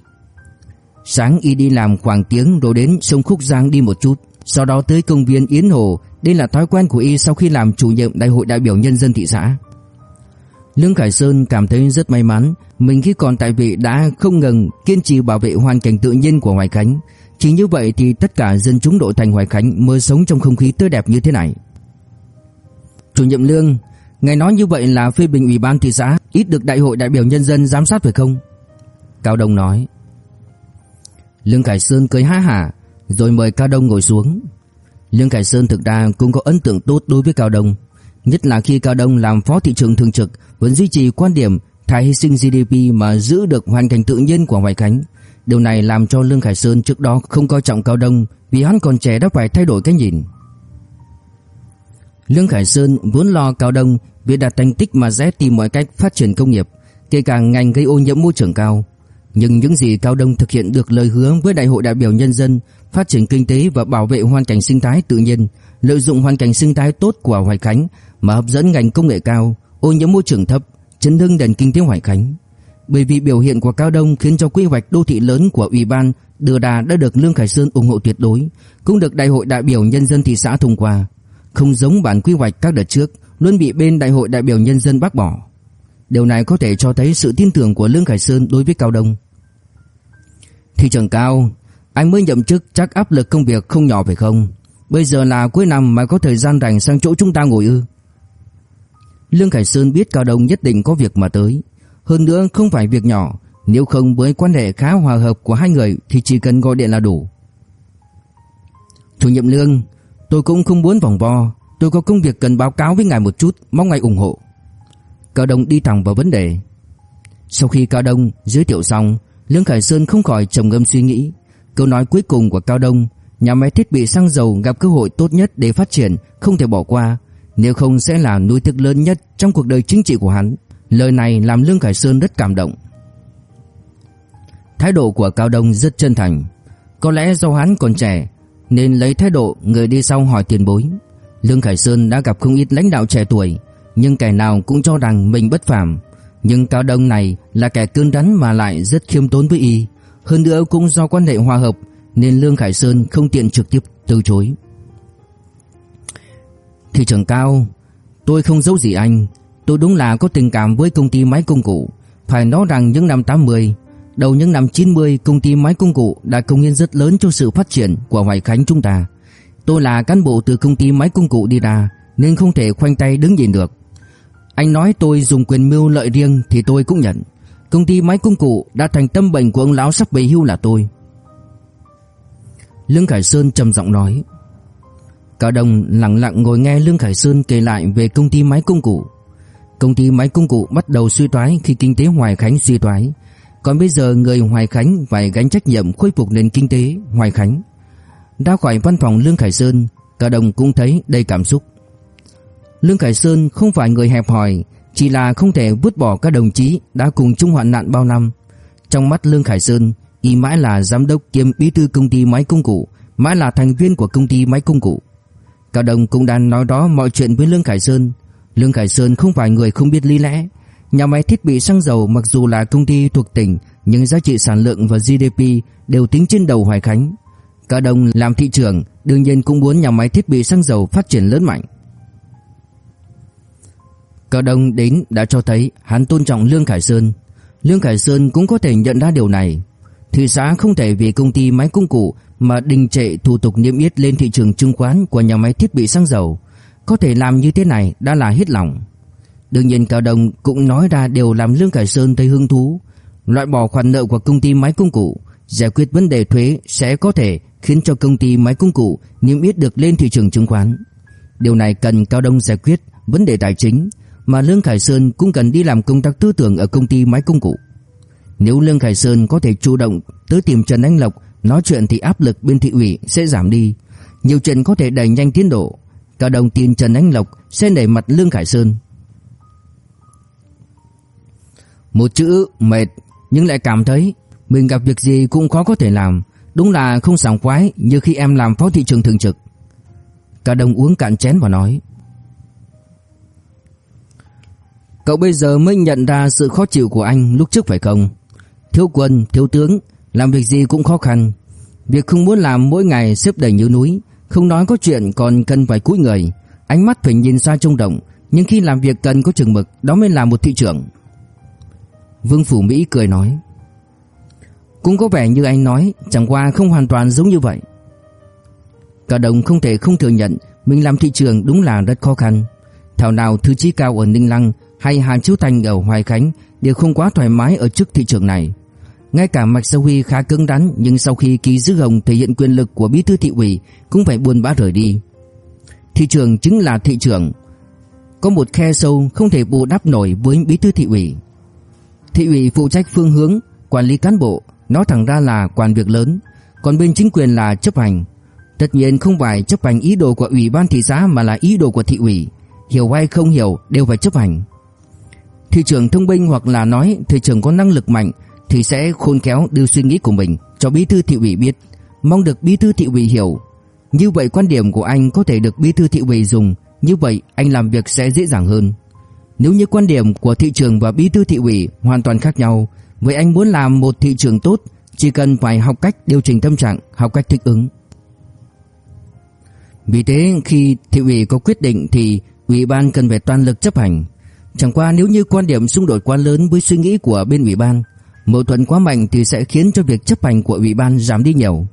Sáng y đi làm khoảng tiếng rồi đến sông Khúc Giang đi một chút, sau đó tới công viên Yến Hồ, đây là thói quen của y sau khi làm chủ nhiệm đại hội đại biểu nhân dân thị xã. Lương Khải Sơn cảm thấy rất may mắn, mình khi còn tại vị đã không ngừng kiên trì bảo vệ hoàn cảnh tự nhiên của Hoài Khánh. Chỉ như vậy thì tất cả dân chúng đội thành Hoài Khánh mới sống trong không khí tươi đẹp như thế này. Chủ nhiệm Lương, ngài nói như vậy là phê bình ủy ban thị xã ít được đại hội đại biểu nhân dân giám sát phải không? Cao Đông nói. Lương Khải Sơn cười há hả, rồi mời Cao Đông ngồi xuống. Lương Khải Sơn thực ra cũng có ấn tượng tốt đối với Cao Đông, nhất là khi Cao Đông làm phó thị trưởng thường trực vẫn duy trì quan điểm thải hy sinh GDP mà giữ được hoàn cảnh tự nhiên của Hoài Khánh. Điều này làm cho Lương Khải Sơn trước đó không coi trọng Cao Đông vì hắn còn trẻ đã phải thay đổi cái nhìn. Lương Khải Sơn vốn lo Cao Đông vì đạt thành tích mà sẽ tìm mọi cách phát triển công nghiệp, kể cả ngành gây ô nhiễm môi trường cao. Nhưng những gì Cao Đông thực hiện được lời hứa với Đại hội đại biểu nhân dân phát triển kinh tế và bảo vệ hoàn cảnh sinh thái tự nhiên, lợi dụng hoàn cảnh sinh thái tốt của Hoài Khánh mà hấp dẫn ngành công nghệ cao, ô nhiễm môi trường thấp, chấn hưng nền kinh tế Hoài Khánh. Bởi vì biểu hiện của Cao Đông khiến cho quy hoạch đô thị lớn của ủy ban đưa đà đã được Lương Khải Sơn ủng hộ tuyệt đối, cũng được Đại hội đại biểu nhân dân thị xã thông qua. Không giống bản quy hoạch các đợt trước luôn bị bên Đại hội đại biểu nhân dân bác bỏ. Điều này có thể cho thấy sự tin tưởng của Lương Khải Sơn đối với Cao Đông. Thị trường cao, anh mới nhậm chức chắc áp lực công việc không nhỏ phải không? Bây giờ là cuối năm mà có thời gian rảnh sang chỗ chúng ta ngồi ư? Lương Khải Sơn biết Cao Đông nhất định có việc mà tới. Hơn nữa không phải việc nhỏ, nếu không với quan hệ khá hòa hợp của hai người thì chỉ cần gọi điện là đủ. Chủ nhiệm Lương, tôi cũng không muốn vòng vo, tôi có công việc cần báo cáo với ngài một chút, mong ngài ủng hộ. Cao Đông đi thẳng vào vấn đề. Sau khi Cao Đông giới thiệu xong, Lương Khải Sơn không khỏi trầm ngâm suy nghĩ. Câu nói cuối cùng của Cao Đông, nhà máy thiết bị xăng dầu gặp cơ hội tốt nhất để phát triển, không thể bỏ qua, nếu không sẽ là nuôi thức lớn nhất trong cuộc đời chính trị của hắn. Lời này làm Lương Khải Sơn rất cảm động. Thái độ của Cao Đông rất chân thành. Có lẽ do hắn còn trẻ nên lấy thái độ người đi sau hỏi tiền bối. Lương Khải Sơn đã gặp không ít lãnh đạo trẻ tuổi, nhưng kẻ nào cũng cho rằng mình bất phàm. Nhưng Cao Đông này là kẻ cứng rắn mà lại rất khiêm tốn với y. Hơn nữa cũng do quan hệ hòa hợp nên Lương Khải Sơn không tiện trực tiếp từ chối. Thị trường cao, tôi không giấu gì anh, tôi đúng là có tình cảm với công ty máy công cụ. Phải nói rằng những năm 80, đầu những năm 90 công ty máy công cụ đã công hiến rất lớn cho sự phát triển của Hoài Khánh chúng ta. Tôi là cán bộ từ công ty máy công cụ đi ra, nên không thể khoanh tay đứng nhìn được. Anh nói tôi dùng quyền mưu lợi riêng thì tôi cũng nhận. Công ty máy công cụ đã thành tâm bệnh của ông lão sắp về hưu là tôi. Lương Khải Sơn trầm giọng nói cả đồng lặng lặng ngồi nghe Lương Khải Sơn kể lại về công ty máy công cụ Công ty máy công cụ bắt đầu suy thoái khi kinh tế Hoài Khánh suy thoái còn bây giờ người Hoài Khánh phải gánh trách nhiệm khôi phục nền kinh tế, Hoài Khánh. Ra khỏi văn phòng Lương Khải Sơn Cao Đồng cũng thấy đầy cảm xúc. Lương Khải Sơn không phải người hẹp hòi, Chỉ là không thể vứt bỏ các đồng chí đã cùng chung hoạn nạn bao năm. Trong mắt Lương Khải Sơn, Y mãi là giám đốc kiêm bí thư công ty máy công cụ, Mãi là thành viên của công ty máy công cụ. Cao Đồng cũng đang nói đó mọi chuyện với Lương Khải Sơn. Lương Khải Sơn không phải người không biết lý lẽ Nhà máy thiết bị xăng dầu mặc dù là công ty thuộc tỉnh Nhưng giá trị sản lượng và GDP đều tính trên đầu Hoài Khánh Cả đồng làm thị trường, Đương nhiên cũng muốn nhà máy thiết bị xăng dầu phát triển lớn mạnh Cả đồng đến đã cho thấy hắn tôn trọng Lương Khải Sơn Lương Khải Sơn cũng có thể nhận ra điều này Thị xã không thể vì công ty máy công cụ mà đình trệ thủ tục niêm yết lên thị trường chứng khoán của nhà máy thiết bị xăng dầu. Có thể làm như thế này đã là hết lòng. Đương nhiên Cao Đông cũng nói ra điều làm Lương Khải Sơn thấy hứng thú. Loại bỏ khoản nợ của công ty máy công cụ, giải quyết vấn đề thuế sẽ có thể khiến cho công ty máy công cụ niêm yết được lên thị trường chứng khoán. Điều này cần Cao Đông giải quyết vấn đề tài chính, mà Lương Khải Sơn cũng cần đi làm công tác tư tưởng ở công ty máy công cụ. Nếu Lương Khải Sơn có thể chủ động tới tìm Trần Anh Lộc nói chuyện thì áp lực bên thị ủy sẽ giảm đi. Nhiều chuyện có thể đẩy nhanh tiến độ. cao đồng tin Trần Anh Lộc sẽ đẩy mặt Lương Khải Sơn. Một chữ mệt nhưng lại cảm thấy mình gặp việc gì cũng khó có thể làm. Đúng là không sảng khoái như khi em làm phó thị trường thường trực. Cả đồng uống cạn chén và nói. Cậu bây giờ mới nhận ra sự khó chịu của anh lúc trước phải không? Thiếu quân, thiếu tướng, làm việc gì cũng khó khăn. Việc không muốn làm mỗi ngày xếp đầy như núi, không nói có chuyện còn cần phải cúi người, ánh mắt phải nhìn xa trông rộng, nhưng khi làm việc cần có chừng mực, đó mới là một thị trưởng. Vương Phủ Mỹ cười nói. Cũng có vẻ như anh nói, chẳng qua không hoàn toàn giống như vậy. Cả đồng không thể không thừa nhận mình làm thị trường đúng là rất khó khăn. Thảo nào thứ trí cao ở Ninh Lăng hay Hàn Chiếu Thành ở Hoài Khánh đều không quá thoải mái ở trước thị trường này. Ngay cả Mạch Sơ Huy khá cứng rắn nhưng sau khi ký giữ hồng thể hiện quyền lực của bí thư thị ủy cũng phải buồn bã rời đi. Thị trường chính là thị trường. Có một khe sâu không thể bù đắp nổi với bí thư thị ủy. Thị ủy phụ trách phương hướng, quản lý cán bộ, nói thẳng ra là quản việc lớn, còn bên chính quyền là chấp hành. Tất nhiên không phải chấp hành ý đồ của ủy ban thị xã mà là ý đồ của thị ủy, hiểu hay không hiểu đều phải chấp hành. Thị trưởng thông minh hoặc là nói thị trưởng có năng lực mạnh thì sẽ khôn khéo đưa suy nghĩ của mình cho bí thư thị ủy biết, mong được bí thư thị ủy hiểu. Như vậy quan điểm của anh có thể được bí thư thị ủy dùng, như vậy anh làm việc sẽ dễ dàng hơn. Nếu như quan điểm của thị trường và bí thư thị ủy hoàn toàn khác nhau, vậy anh muốn làm một thị trường tốt, chỉ cần phải học cách điều chỉnh tâm trạng, học cách thích ứng. Vì thế khi thị ủy có quyết định thì ủy ban cần phải toàn lực chấp hành. Chẳng qua nếu như quan điểm xung đột quá lớn với suy nghĩ của bên ủy ban, mâu thuẫn quá mạnh thì sẽ khiến cho việc chấp hành của ủy ban giảm đi nhiều.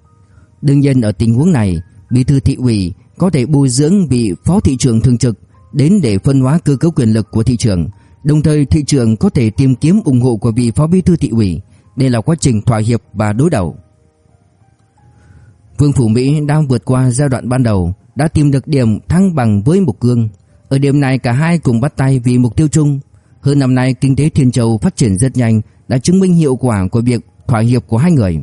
Đương nhiên ở tình huống này, bí thư thị ủy có thể bồi dưỡng vị phó thị trưởng thường trực đến để phân hóa cơ cấu quyền lực của thị trường, đồng thời thị trường có thể tìm kiếm ủng hộ của vị phó bí thư thị ủy. Đây là quá trình thỏa hiệp và đối đầu. Vương phủ Mỹ đang vượt qua giai đoạn ban đầu, đã tìm được điểm thăng bằng với Mục Cương. Ở điểm này cả hai cùng bắt tay vì mục tiêu chung. Hơn năm nay kinh tế Thiên Châu phát triển rất nhanh đã chứng minh hiệu quả của việc thỏa hiệp của hai người.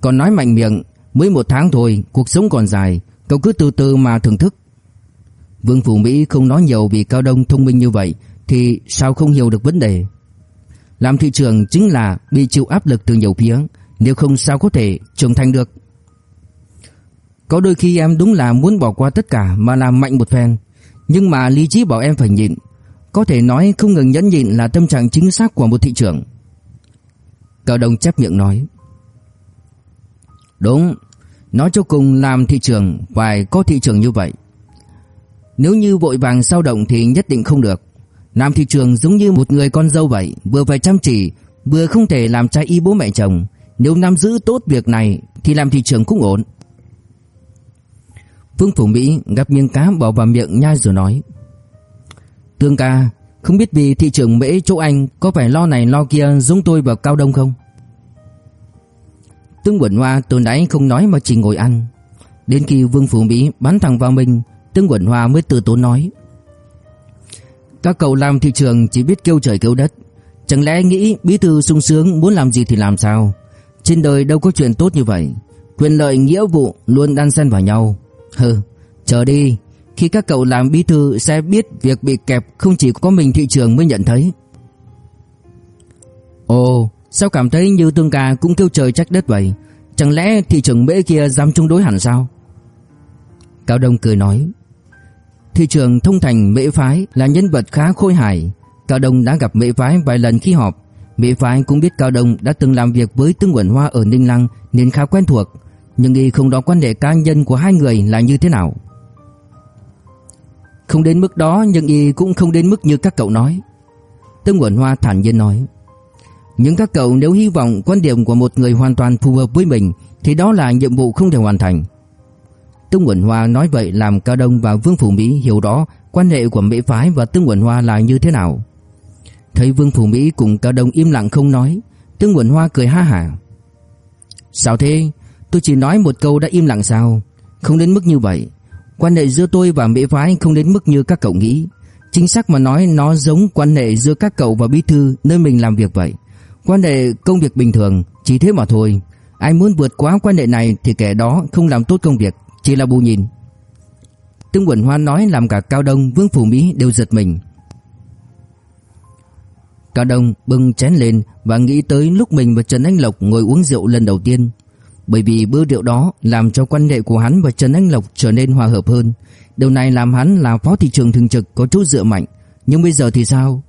Còn nói mạnh miệng, mới một tháng thôi, cuộc sống còn dài, cậu cứ từ từ mà thưởng thức. Vương Phủ Mỹ không nói nhiều vì Cao Đông thông minh như vậy thì sao không hiểu được vấn đề. Làm thị trường chính là bị chịu áp lực từ nhiều phía, nếu không sao có thể trưởng thành được. Có đôi khi em đúng là muốn bỏ qua tất cả mà làm mạnh một phen, nhưng mà lý trí bảo em phải nhịn, có thể nói không ngừng nhẫn nhịn là tâm trạng chính xác của một thị trường Cao Đông chép miệng nói. Đúng, nói cho cùng làm thị trường phải có thị trường như vậy. Nếu như vội vàng sao động thì nhất định không được. Làm thị trường giống như một người con dâu vậy, vừa phải chăm chỉ, vừa không thể làm trái ý bố mẹ chồng. Nếu nắm giữ tốt việc này thì làm thị trường cũng ổn. Phương Phủ Mỹ gắp miếng cá bỏ vào miệng nhai rồi nói. Tương ca, không biết vì thị trường mễ chỗ anh có phải lo này lo kia giống tôi và Cao Đông không? Tương Quẩn Hoa từ nãy không nói mà chỉ ngồi ăn. Đến khi Vương Phủ Mỹ bắn thẳng vào mình, Tương Quẩn Hoa mới từ tốn nói. Các cậu làm thị trường chỉ biết kêu trời kêu đất. Chẳng lẽ nghĩ bí thư sung sướng muốn làm gì thì làm sao? Trên đời đâu có chuyện tốt như vậy. Quyền lợi nghĩa vụ luôn đan xen vào nhau. Hừ, chờ đi. Khi các cậu làm bí thư sẽ biết việc bị kẹp không chỉ có mình thị trường mới nhận thấy. Ồ, sao cảm thấy như tương ca cũng kêu trời trách đất vậy? Chẳng lẽ thị trường mễ kia dám chống đối hẳn sao? Cao Đông cười nói. Thị trường thông thành mễ phái là nhân vật khá khôi hài. Cao Đông đã gặp mễ phái vài lần khi họp. Mễ phái cũng biết Cao Đông đã từng làm việc với Tương Quẩn Hoa ở Ninh Lăng nên khá quen thuộc. Nhưng y không rõ quan hệ cá nhân của hai người là như thế nào. Không đến mức đó, nhưng y cũng không đến mức như các cậu nói. Tương Quẩn Hoa thản nhiên nói. Nhưng các cậu nếu hy vọng quan điểm của một người hoàn toàn phù hợp với mình thì đó là nhiệm vụ không thể hoàn thành. Tương Quẩn Hoa nói vậy làm Cao Đông và Vương Phủ Mỹ hiểu rõ quan hệ của Mỹ phái và Tương Quẩn Hoa là như thế nào. Thấy Vương Phủ Mỹ cùng Cao Đông im lặng không nói, Tương Quẩn Hoa cười ha hả. Sao thế? Tôi chỉ nói một câu đã im lặng sao? Không đến mức như vậy. Quan hệ giữa tôi và Mỹ phái không đến mức như các cậu nghĩ. Chính xác mà nói nó giống quan hệ giữa các cậu và bí thư nơi mình làm việc vậy. Quan hệ công việc bình thường, chỉ thế mà thôi. Ai muốn vượt quá quan hệ này thì kẻ đó không làm tốt công việc, chỉ là bù nhìn. Tương Quẩn Hoa nói làm cả Cao Đông, Vương Phủ Mỹ đều giật mình. Cao Đông bưng chén lên và nghĩ tới lúc mình và Trần Anh Lộc ngồi uống rượu lần đầu tiên. Bởi vì bữa rượu đó làm cho quan hệ của hắn và Trần Anh Lộc trở nên hòa hợp hơn. Điều này làm hắn là phó thị trường thường trực có chút dựa mạnh. Nhưng bây giờ thì sao?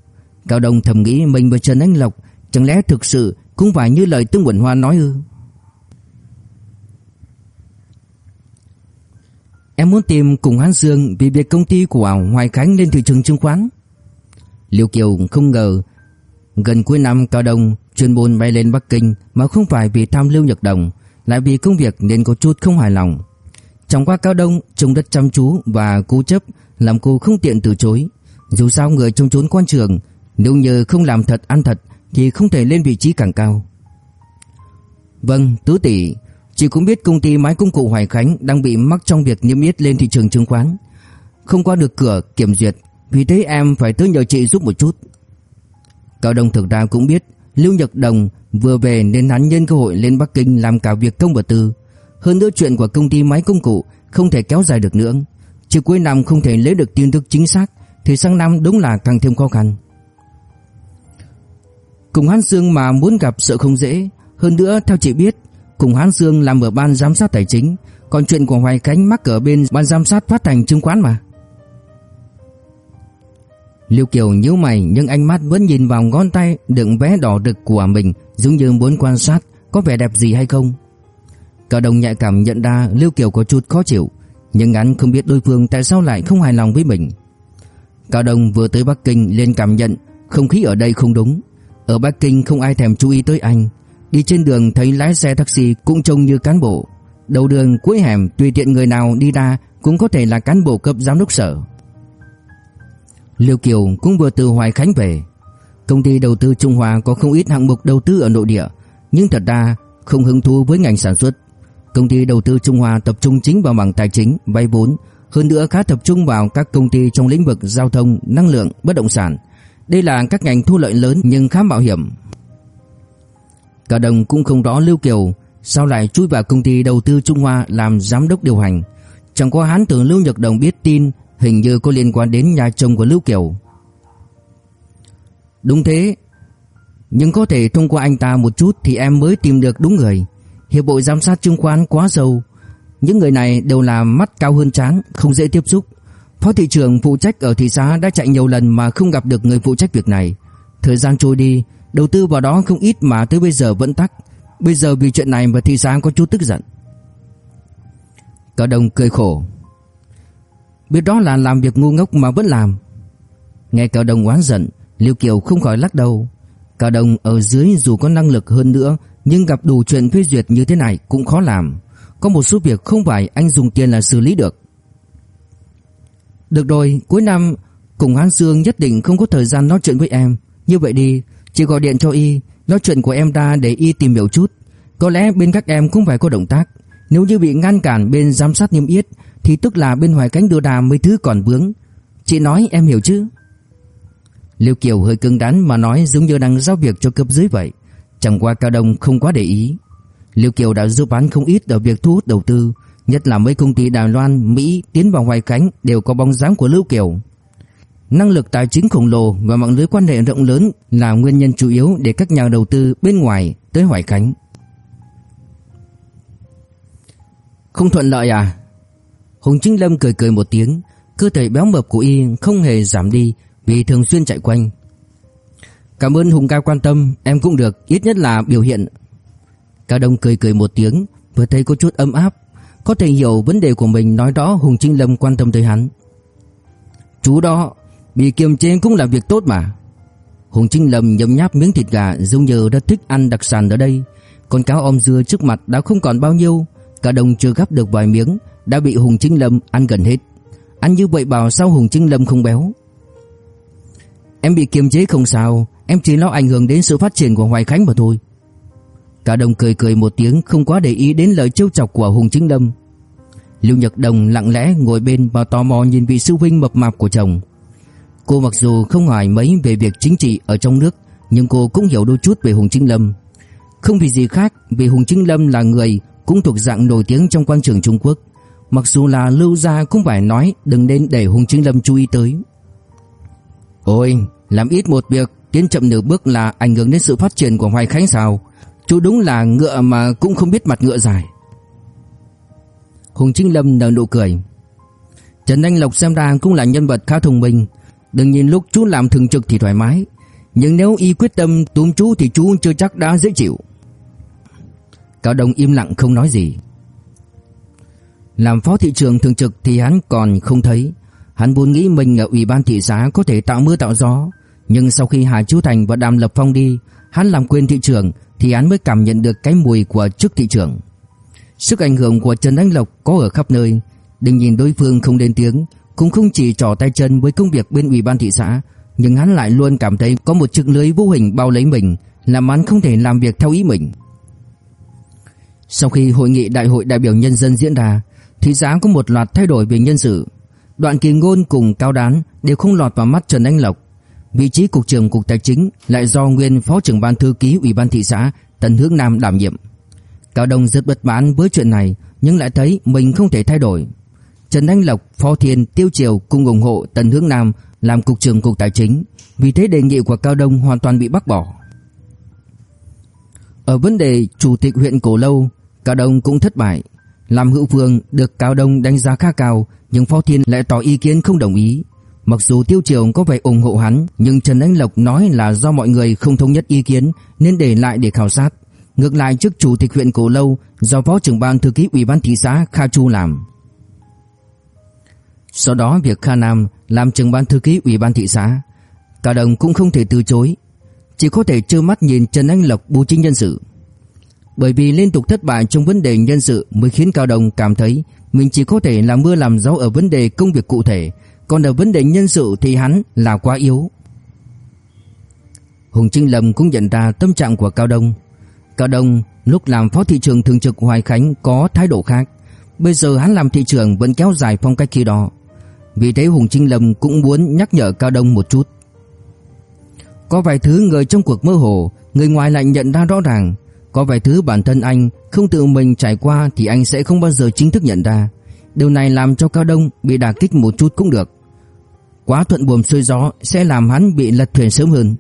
Cao Đông thầm nghĩ mình và Trần Anh Lộc chẳng lẽ thực sự cũng phải như lời Tương Quẩn Hoa nói ư? Em muốn tìm cùng Hán Dương vì việc công ty của Hoài Khánh lên thị trường chứng khoán. Liêu Kiều không ngờ gần cuối năm Cao Đông chuyên môn bay lên Bắc Kinh mà không phải vì tham Lưu Nhật Đồng, lại vì công việc nên có chút không hài lòng. Trong qua Cao Đông trông rất chăm chú và cố chấp làm cô không tiện từ chối. Dù sao người trong chốn quan trường nếu như không làm thật ăn thật thì không thể lên vị trí càng cao. Vâng, tứ tỷ, Chị cũng biết công ty máy công cụ Hoài Khánh đang bị mắc trong việc niêm yết lên thị trường chứng khoán. Không qua được cửa kiểm duyệt, vì thế em phải tới nhờ chị giúp một chút. Cao Đông thực ra cũng biết Lưu Nhật Đồng vừa về nên hắn nhân cơ hội lên Bắc Kinh làm cả việc công và tư. Hơn nữa chuyện của công ty máy công cụ không thể kéo dài được nữa. Chỉ cuối năm không thể lấy được tin tức chính xác thì sang năm đúng là càng thêm khó khăn. Cùng Hán Dương mà muốn gặp sợ không dễ, hơn nữa theo chị biết cùng Hán Dương làm ở ban giám sát tài chính, còn chuyện của Hoài Khánh mắc ở bên ban giám sát phát hành chứng khoán mà. Liêu Kiều nhíu mày nhưng ánh mắt vẫn nhìn vào ngón tay đựng vé đỏ rực của mình, giống như muốn quan sát có vẻ đẹp gì hay không. Cả đồng nhạy cảm nhận ra Liêu Kiều có chút khó chịu, nhưng anh không biết đối phương tại sao lại không hài lòng với mình. Cao Đông vừa tới Bắc Kinh lên cảm nhận không khí ở đây không đúng. Ở Bắc Kinh không ai thèm chú ý tới anh, Đi trên đường thấy lái xe taxi cũng trông như cán bộ. Đầu đường cuối hẻm tùy tiện người nào đi ra Cũng có thể là cán bộ cấp giám đốc sở. Liêu Kiều cũng vừa từ Hoài Khánh về. Công ty đầu tư Trung Hoa có không ít hạng mục đầu tư ở nội địa Nhưng thật ra không hứng thú với ngành sản xuất. Công ty đầu tư Trung Hoa tập trung chính vào mảng tài chính, vay vốn Hơn nữa khá tập trung vào các công ty trong lĩnh vực giao thông, năng lượng, bất động sản. Đây là các ngành thu lợi lớn nhưng khá mạo hiểm Cả đồng cũng không rõ Lưu Kiều sao lại chui vào công ty đầu tư Trung Hoa làm giám đốc điều hành. Chẳng có hắn tưởng Lưu Nhật Đồng biết tin hình như có liên quan đến nhà chồng của Lưu Kiều. Đúng thế, nhưng có thể thông qua anh ta một chút thì em mới tìm được đúng người. Hiệp hội giám sát chứng khoán quá sâu. Những người này đều là mắt cao hơn trán, không dễ tiếp xúc. Phó thị trưởng phụ trách ở thị xã đã chạy nhiều lần mà không gặp được người phụ trách việc này. Thời gian trôi đi, Đầu tư vào đó không ít mà tới bây giờ vẫn tắc. Bây giờ vì chuyện này mà thị xã có chút tức giận. Cả đồng cười khổ. Biết đó là làm việc ngu ngốc mà vẫn làm. Nghe cả đồng oán giận Liêu Kiều không khỏi lắc đầu. Cả đồng ở dưới dù có năng lực hơn nữa Nhưng gặp đủ chuyện phê duyệt như thế này cũng khó làm. Có một số việc không phải anh dùng tiền là xử lý được. Được rồi, cuối năm, Cùng Hán Dương nhất định không có thời gian nói chuyện với em. Như vậy đi, Chị gọi điện cho y, Nói chuyện của em ta để y tìm hiểu chút. Có lẽ bên các em cũng phải có động tác. Nếu như bị ngăn cản bên giám sát niêm yết, Thì tức là bên hoài cánh đưa đà mấy thứ còn vướng. Chị nói, em hiểu chứ? Liêu Kiều hơi cứng đắn mà nói giống như đang giao việc cho cấp dưới vậy. Chẳng qua Cao Đông không quá để ý. Liêu Kiều đã giúp bán không ít ở việc thu hút đầu tư. Nhất là mấy công ty Đài Loan, Mỹ tiến vào ngoài cánh đều có bóng dáng của Lưu Kiều Năng lực tài chính khổng lồ và mạng lưới quan hệ rộng lớn là nguyên nhân chủ yếu để các nhà đầu tư bên ngoài tới Hoài Khánh. Không thuận lợi à? Hùng Chính Lâm cười cười một tiếng, cơ thể béo mập của y không hề giảm đi vì thường xuyên chạy quanh. Cảm ơn Hùng ca quan tâm, em cũng được, ít nhất là biểu hiện. Cao Đông cười cười một tiếng, vừa thấy có chút ấm áp, có thể hiểu vấn đề của mình nói rõ Hùng Chính Lâm quan tâm tới hắn. Chú đó, Bị kiềm chế cũng là việc tốt mà. Hùng Trinh Lâm nhấm nháp miếng thịt gà Giống như đã thích ăn đặc sản ở đây. Con cáo om dưa trước mặt đã không còn bao nhiêu. Cả đồng chưa gắp được vài miếng Đã bị Hùng Trinh Lâm ăn gần hết. Ăn như vậy bảo sao Hùng Trinh Lâm không béo? Em bị kiềm chế không sao. Em chỉ lo ảnh hưởng đến sự phát triển của Hoài Khánh mà thôi. Cả đồng cười cười một tiếng, Không quá để ý đến lời trêu chọc của Hùng chính Lâm. Lưu Nhật Đồng lặng lẽ ngồi bên Và tò mò nhìn vị sư huynh mập mạp của chồng. Cô mặc dù không hỏi mấy về việc chính trị ở trong nước, Nhưng cô cũng hiểu đôi chút về Hùng Chính Lâm. Không vì gì khác, Vì Hùng Chính Lâm là người Cũng thuộc dạng nổi tiếng trong quan trường Trung Quốc. Mặc dù là lưu gia cũng phải nói Đừng nên để Hùng Chính Lâm chú ý tới. Ôi, Làm ít một việc, Tiến chậm nửa bước là ảnh hưởng đến sự phát triển của Hoài Khánh sao? Chú đúng là ngựa mà cũng không biết mặt ngựa dài. Hùng Trinh Lâm nở nụ cười. Trần Anh Lộc xem ra cũng là nhân vật khá thông minh. Đừng nhìn lúc chú làm thường trực thì thoải mái. Nhưng nếu y quyết tâm túm chú thì chú chưa chắc đã dễ chịu. Cao Đông im lặng không nói gì. Làm phó thị trường thường trực thì hắn còn không thấy. Hắn vốn nghĩ mình ở ủy ban thị xã có thể tạo mưa tạo gió. Nhưng sau khi Hà Chú Thành và Đàm Lập Phong đi Hắn làm quyền thị trưởng Thì hắn mới cảm nhận được cái mùi của chức thị trưởng Sức ảnh hưởng của Trần Anh Lộc có ở khắp nơi Đừng nhìn đối phương không lên tiếng cũng không chỉ trò tay chân với công việc bên ủy ban thị xã, nhưng hắn lại luôn cảm thấy có một chiếc lưới vô hình bao lấy mình, làm hắn không thể làm việc theo ý mình. Sau khi hội nghị đại hội đại biểu nhân dân diễn ra, thị xã có một loạt thay đổi về nhân sự. Đoạn Kỳ Ngôn cùng Cao Đán đều không lọt vào mắt Trần Anh Lộc. Vị trí cục trưởng cục tài chính lại do nguyên phó trưởng ban thư ký ủy ban thị xã Tần Hướng Nam đảm nhiệm. Cao Đông rất bất mãn với chuyện này, nhưng lại thấy mình không thể thay đổi. Trần Anh Lộc, Phó Thiên, Tiêu Triều cùng ủng hộ Tần Hướng Nam làm cục trưởng cục tài chính, vì thế đề nghị của Cao Đông hoàn toàn bị bác bỏ. Ở vấn đề chủ tịch huyện Cổ Lâu, Cao Đông cũng thất bại. Làm hữu phương được Cao Đông đánh giá khá cao, nhưng Phó Thiên lại tỏ ý kiến không đồng ý. Mặc dù Tiêu Triều có vẻ ủng hộ hắn, nhưng Trần Anh Lộc nói là do mọi người không thống nhất ý kiến nên để lại để khảo sát. Ngược lại chức chủ tịch huyện Cổ Lâu do phó trưởng ban thư ký ủy ban thị xã Kha Chu làm. Sau đó việc Kha Nam làm trưởng ban thư ký ủy ban thị xã, Cả đồng cũng không thể từ chối, chỉ có thể trơ mắt nhìn Trần Anh Lộc bố trí nhân sự. Bởi vì liên tục thất bại trong vấn đề nhân sự mới khiến Cao Đồng cảm thấy mình chỉ có thể làm mưa làm gió ở vấn đề công việc cụ thể, còn ở vấn đề nhân sự thì hắn là quá yếu. Hùng Trinh Lâm cũng nhận ra tâm trạng của Cao Đông. Cao Đông lúc làm phó thị trưởng thường trực Hoài Khánh có thái độ khác, bây giờ hắn làm thị trưởng vẫn kéo dài phong cách khi đó. Vì thế Hùng Trinh Lâm cũng muốn nhắc nhở Cao Đông một chút Có vài thứ người trong cuộc mơ hồ Người ngoài lại nhận ra rõ ràng Có vài thứ bản thân anh không tự mình trải qua Thì anh sẽ không bao giờ chính thức nhận ra Điều này làm cho Cao Đông bị đả kích một chút cũng được Quá thuận buồm xuôi gió Sẽ làm hắn bị lật thuyền sớm hơn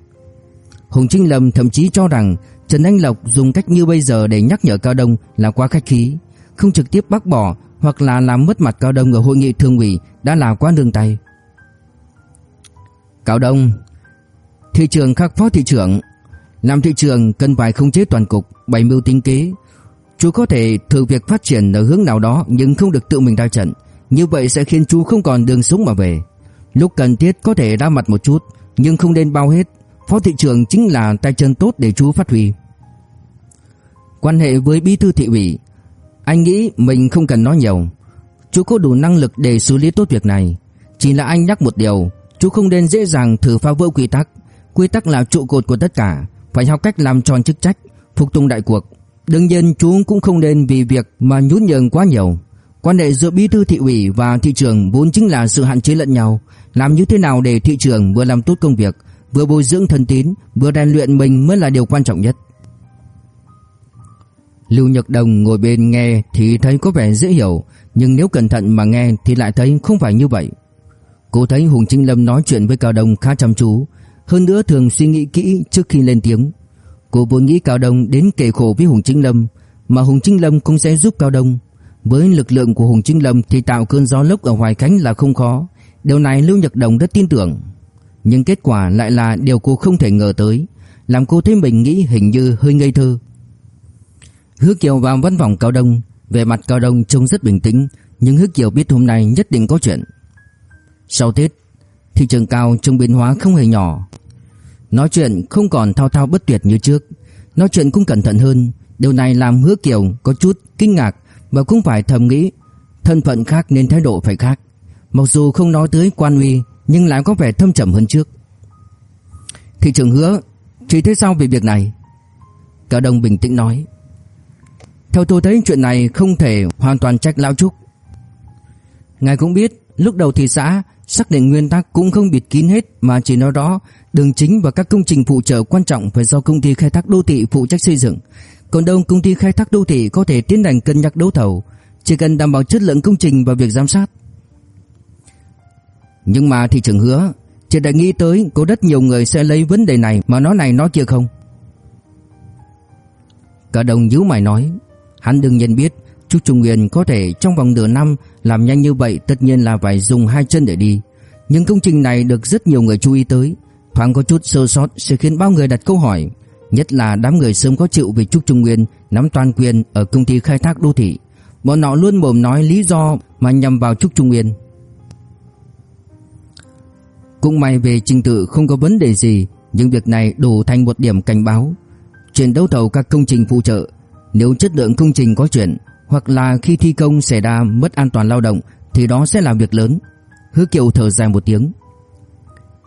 Hùng Trinh Lâm thậm chí cho rằng Trần Anh Lộc dùng cách như bây giờ để nhắc nhở Cao Đông là quá khách khí Không trực tiếp bác bỏ hoặc là làm mất mặt Cao Đông ở hội nghị thường ủy đã là quá nương tay. Cao Đông, thị trường khác phó thị trưởng, làm thị trường cần phải khống chế toàn cục, bày mưu tính kế. Chú có thể thử việc phát triển ở hướng nào đó nhưng không được tự mình ra trận, như vậy sẽ khiến chú không còn đường sống mà về. Lúc cần thiết có thể ra mặt một chút, nhưng không nên bao hết. Phó thị trưởng chính là tay chân tốt để chú phát huy. Quan hệ với bí thư thị ủy, anh nghĩ mình không cần nói nhiều Chú có đủ năng lực để xử lý tốt việc này Chỉ là anh nhắc một điều Chú không nên dễ dàng thử phá vỡ quy tắc Quy tắc là trụ cột của tất cả Phải học cách làm tròn chức trách Phục tùng đại cuộc Đương nhiên chú cũng không nên vì việc mà nhún nhường quá nhiều. Quan hệ giữa bí thư thị ủy và thị trường vốn chính là sự hạn chế lẫn nhau. Làm như thế nào để thị trường vừa làm tốt công việc, vừa bồi dưỡng thân tín, vừa rèn luyện mình mới là điều quan trọng nhất. Lưu Nhật Đồng ngồi bên nghe thì thấy có vẻ dễ hiểu, nhưng nếu cẩn thận mà nghe thì lại thấy không phải như vậy. Cô thấy Hùng Trinh Lâm nói chuyện với Cao Đông khá chăm chú, hơn nữa thường suy nghĩ kỹ trước khi lên tiếng. Cô vốn nghĩ Cao Đông đến kể khổ với Hùng Trinh Lâm, mà Hùng Trinh Lâm cũng sẽ giúp Cao Đông. Với lực lượng của Hùng Trinh Lâm thì tạo cơn gió lốc ở Hoài Khánh là không khó, điều này Lưu Nhật Đồng rất tin tưởng. Nhưng kết quả lại là điều cô không thể ngờ tới, làm cô thấy mình nghĩ hình như hơi ngây thơ. Hứa Kiều vào văn phòng Cao Đông, về mặt Cao Đông trông rất bình tĩnh, nhưng Hứa Kiều biết hôm nay nhất định có chuyện. Sau Tết, thị trường cao trong biến hóa không hề nhỏ. Nói chuyện không còn thao thao bất tuyệt như trước, nói chuyện cũng cẩn thận hơn, điều này làm Hứa Kiều có chút kinh ngạc và cũng phải thầm nghĩ, thân phận khác nên thái độ phải khác. Mặc dù không nói tới quan uy, nhưng lại có vẻ thâm trầm hơn trước. Thị trưởng Hứa, chị thấy sao về việc này? Cả Đông bình tĩnh nói. Theo tôi thấy chuyện này không thể hoàn toàn trách Lão Trúc. Ngài cũng biết, lúc đầu thị xã xác định nguyên tắc cũng không bịt kín hết mà chỉ nói rõ đường chính và các công trình phụ trợ quan trọng phải do công ty khai thác đô thị phụ trách xây dựng. Còn đâu công ty khai thác đô thị có thể tiến hành cân nhắc đấu thầu, chỉ cần đảm bảo chất lượng công trình và việc giám sát. Nhưng mà thị trưởng hứa, chị đã nghĩ tới có rất nhiều người sẽ lấy vấn đề này mà nói này nói kia không? Cả đồng nhíu mày nói, Hắn đương nhiên biết Trúc Trung Nguyên có thể trong vòng nửa năm làm nhanh như vậy tất nhiên là phải dùng hai chân để đi. Nhưng công trình này được rất nhiều người chú ý tới, thoáng có chút sơ sót sẽ khiến bao người đặt câu hỏi, nhất là đám người sớm có chịu về Trúc Trung Nguyên nắm toàn quyền ở công ty khai thác đô thị. Bọn họ luôn mồm nói lý do mà nhằm vào Trúc Trung Nguyên. Cũng may về trình tự không có vấn đề gì, nhưng việc này đủ thành một điểm cảnh báo. chuyển đấu thầu các công trình phụ trợ nếu chất lượng công trình có chuyện hoặc là khi thi công xảy ra mất an toàn lao động thì đó sẽ là việc lớn. Hứa Kiều thở dài một tiếng.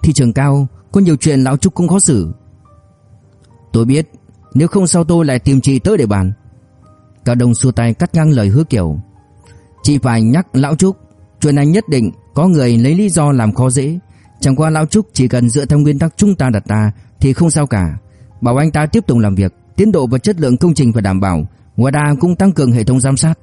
Thị trường cao, có nhiều chuyện lão Trúc cũng khó xử. Tôi biết, nếu không sao tôi lại tìm chị tới để bàn. Cao Đông xua tay cắt ngang lời Hứa Kiều. Chị phải nhắc lão Trúc, chuyện này nhất định có người lấy lý do làm khó dễ. Chẳng qua lão Trúc chỉ cần dựa theo nguyên tắc chúng ta đặt ra thì không sao cả. Bảo anh ta tiếp tục làm việc tiến độ và chất lượng công trình phải đảm bảo, ngoài ra cũng tăng cường hệ thống giám sát.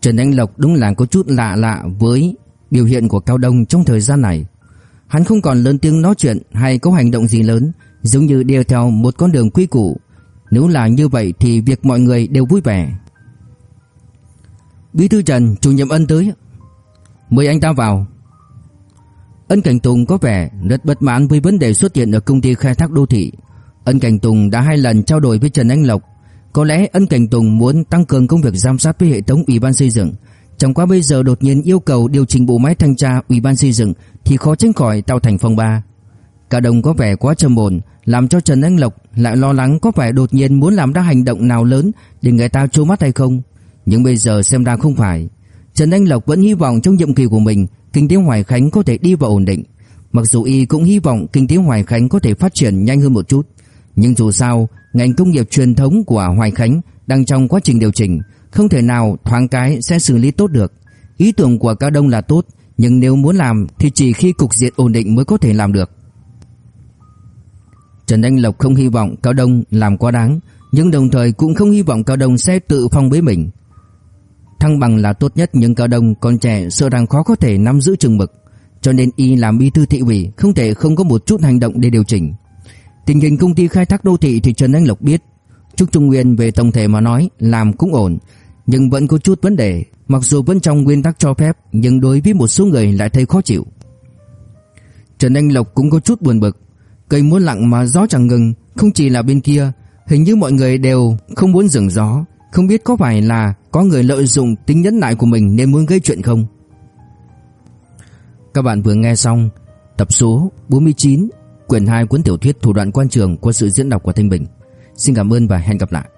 Trần Anh Lộc đúng là có chút lạ lạ với biểu hiện của Cao Đông trong thời gian này. Hắn không còn lớn tiếng nói chuyện hay có hành động gì lớn, giống như đeo theo một con đường quy củ. Nếu là như vậy thì việc mọi người đều vui vẻ. Bí thư Trần, chủ nhiệm ân tới. Mời anh ta vào. Ân Cảnh Tùng có vẻ rất bất mãn với vấn đề xuất hiện ở công ty khai thác đô thị. Ân Cảnh Tùng đã hai lần trao đổi với Trần Anh Lộc. Có lẽ Ân Cảnh Tùng muốn tăng cường công việc giám sát với hệ thống ủy ban xây dựng. Chẳng qua bây giờ đột nhiên yêu cầu điều chỉnh bộ máy thanh tra ủy ban xây dựng thì khó tránh khỏi tạo thành phong ba. Cả đồng có vẻ quá trầm ổn, làm cho Trần Anh Lộc lại lo lắng có phải đột nhiên muốn làm ra hành động nào lớn để người ta trố mắt hay không. Nhưng bây giờ xem ra không phải. Trần Anh Lộc vẫn hy vọng trong nhiệm kỳ của mình kinh tế Hoài Khánh có thể đi vào ổn định. Mặc dù y cũng hy vọng kinh tế Hoài Khánh có thể phát triển nhanh hơn một chút, nhưng dù sao, ngành công nghiệp truyền thống của Hoài Khánh đang trong quá trình điều chỉnh, không thể nào thoáng cái sẽ xử lý tốt được. Ý tưởng của Cao Đông là tốt, nhưng nếu muốn làm thì chỉ khi cục diện ổn định mới có thể làm được. Trần Anh Lộc không hy vọng Cao Đông làm quá đáng, nhưng đồng thời cũng không hy vọng Cao Đông sẽ tự phong bế mình. Thăng bằng là tốt nhất nhưng Cao Đông còn trẻ sợ rằng khó có thể nắm giữ trường mực, cho nên y làm bí thư thị ủy không thể không có một chút hành động để điều chỉnh. Tình hình công ty khai thác đô thị thì Trần Anh Lộc biết, Trúc Trung Nguyên về tổng thể mà nói làm cũng ổn, nhưng vẫn có chút vấn đề, mặc dù vẫn trong nguyên tắc cho phép nhưng đối với một số người lại thấy khó chịu. Trần Anh Lộc cũng có chút buồn bực, cây muốn lặng mà gió chẳng ngừng, không chỉ là bên kia, hình như mọi người đều không muốn dừng gió, không biết có phải là có người lợi dụng tính nhẫn nại của mình nên muốn gây chuyện không? Các bạn vừa nghe xong tập số 49 quyển 2 cuốn tiểu thuyết thủ đoạn quan trường qua sự diễn đọc của Thanh Bình. Xin cảm ơn và hẹn gặp lại.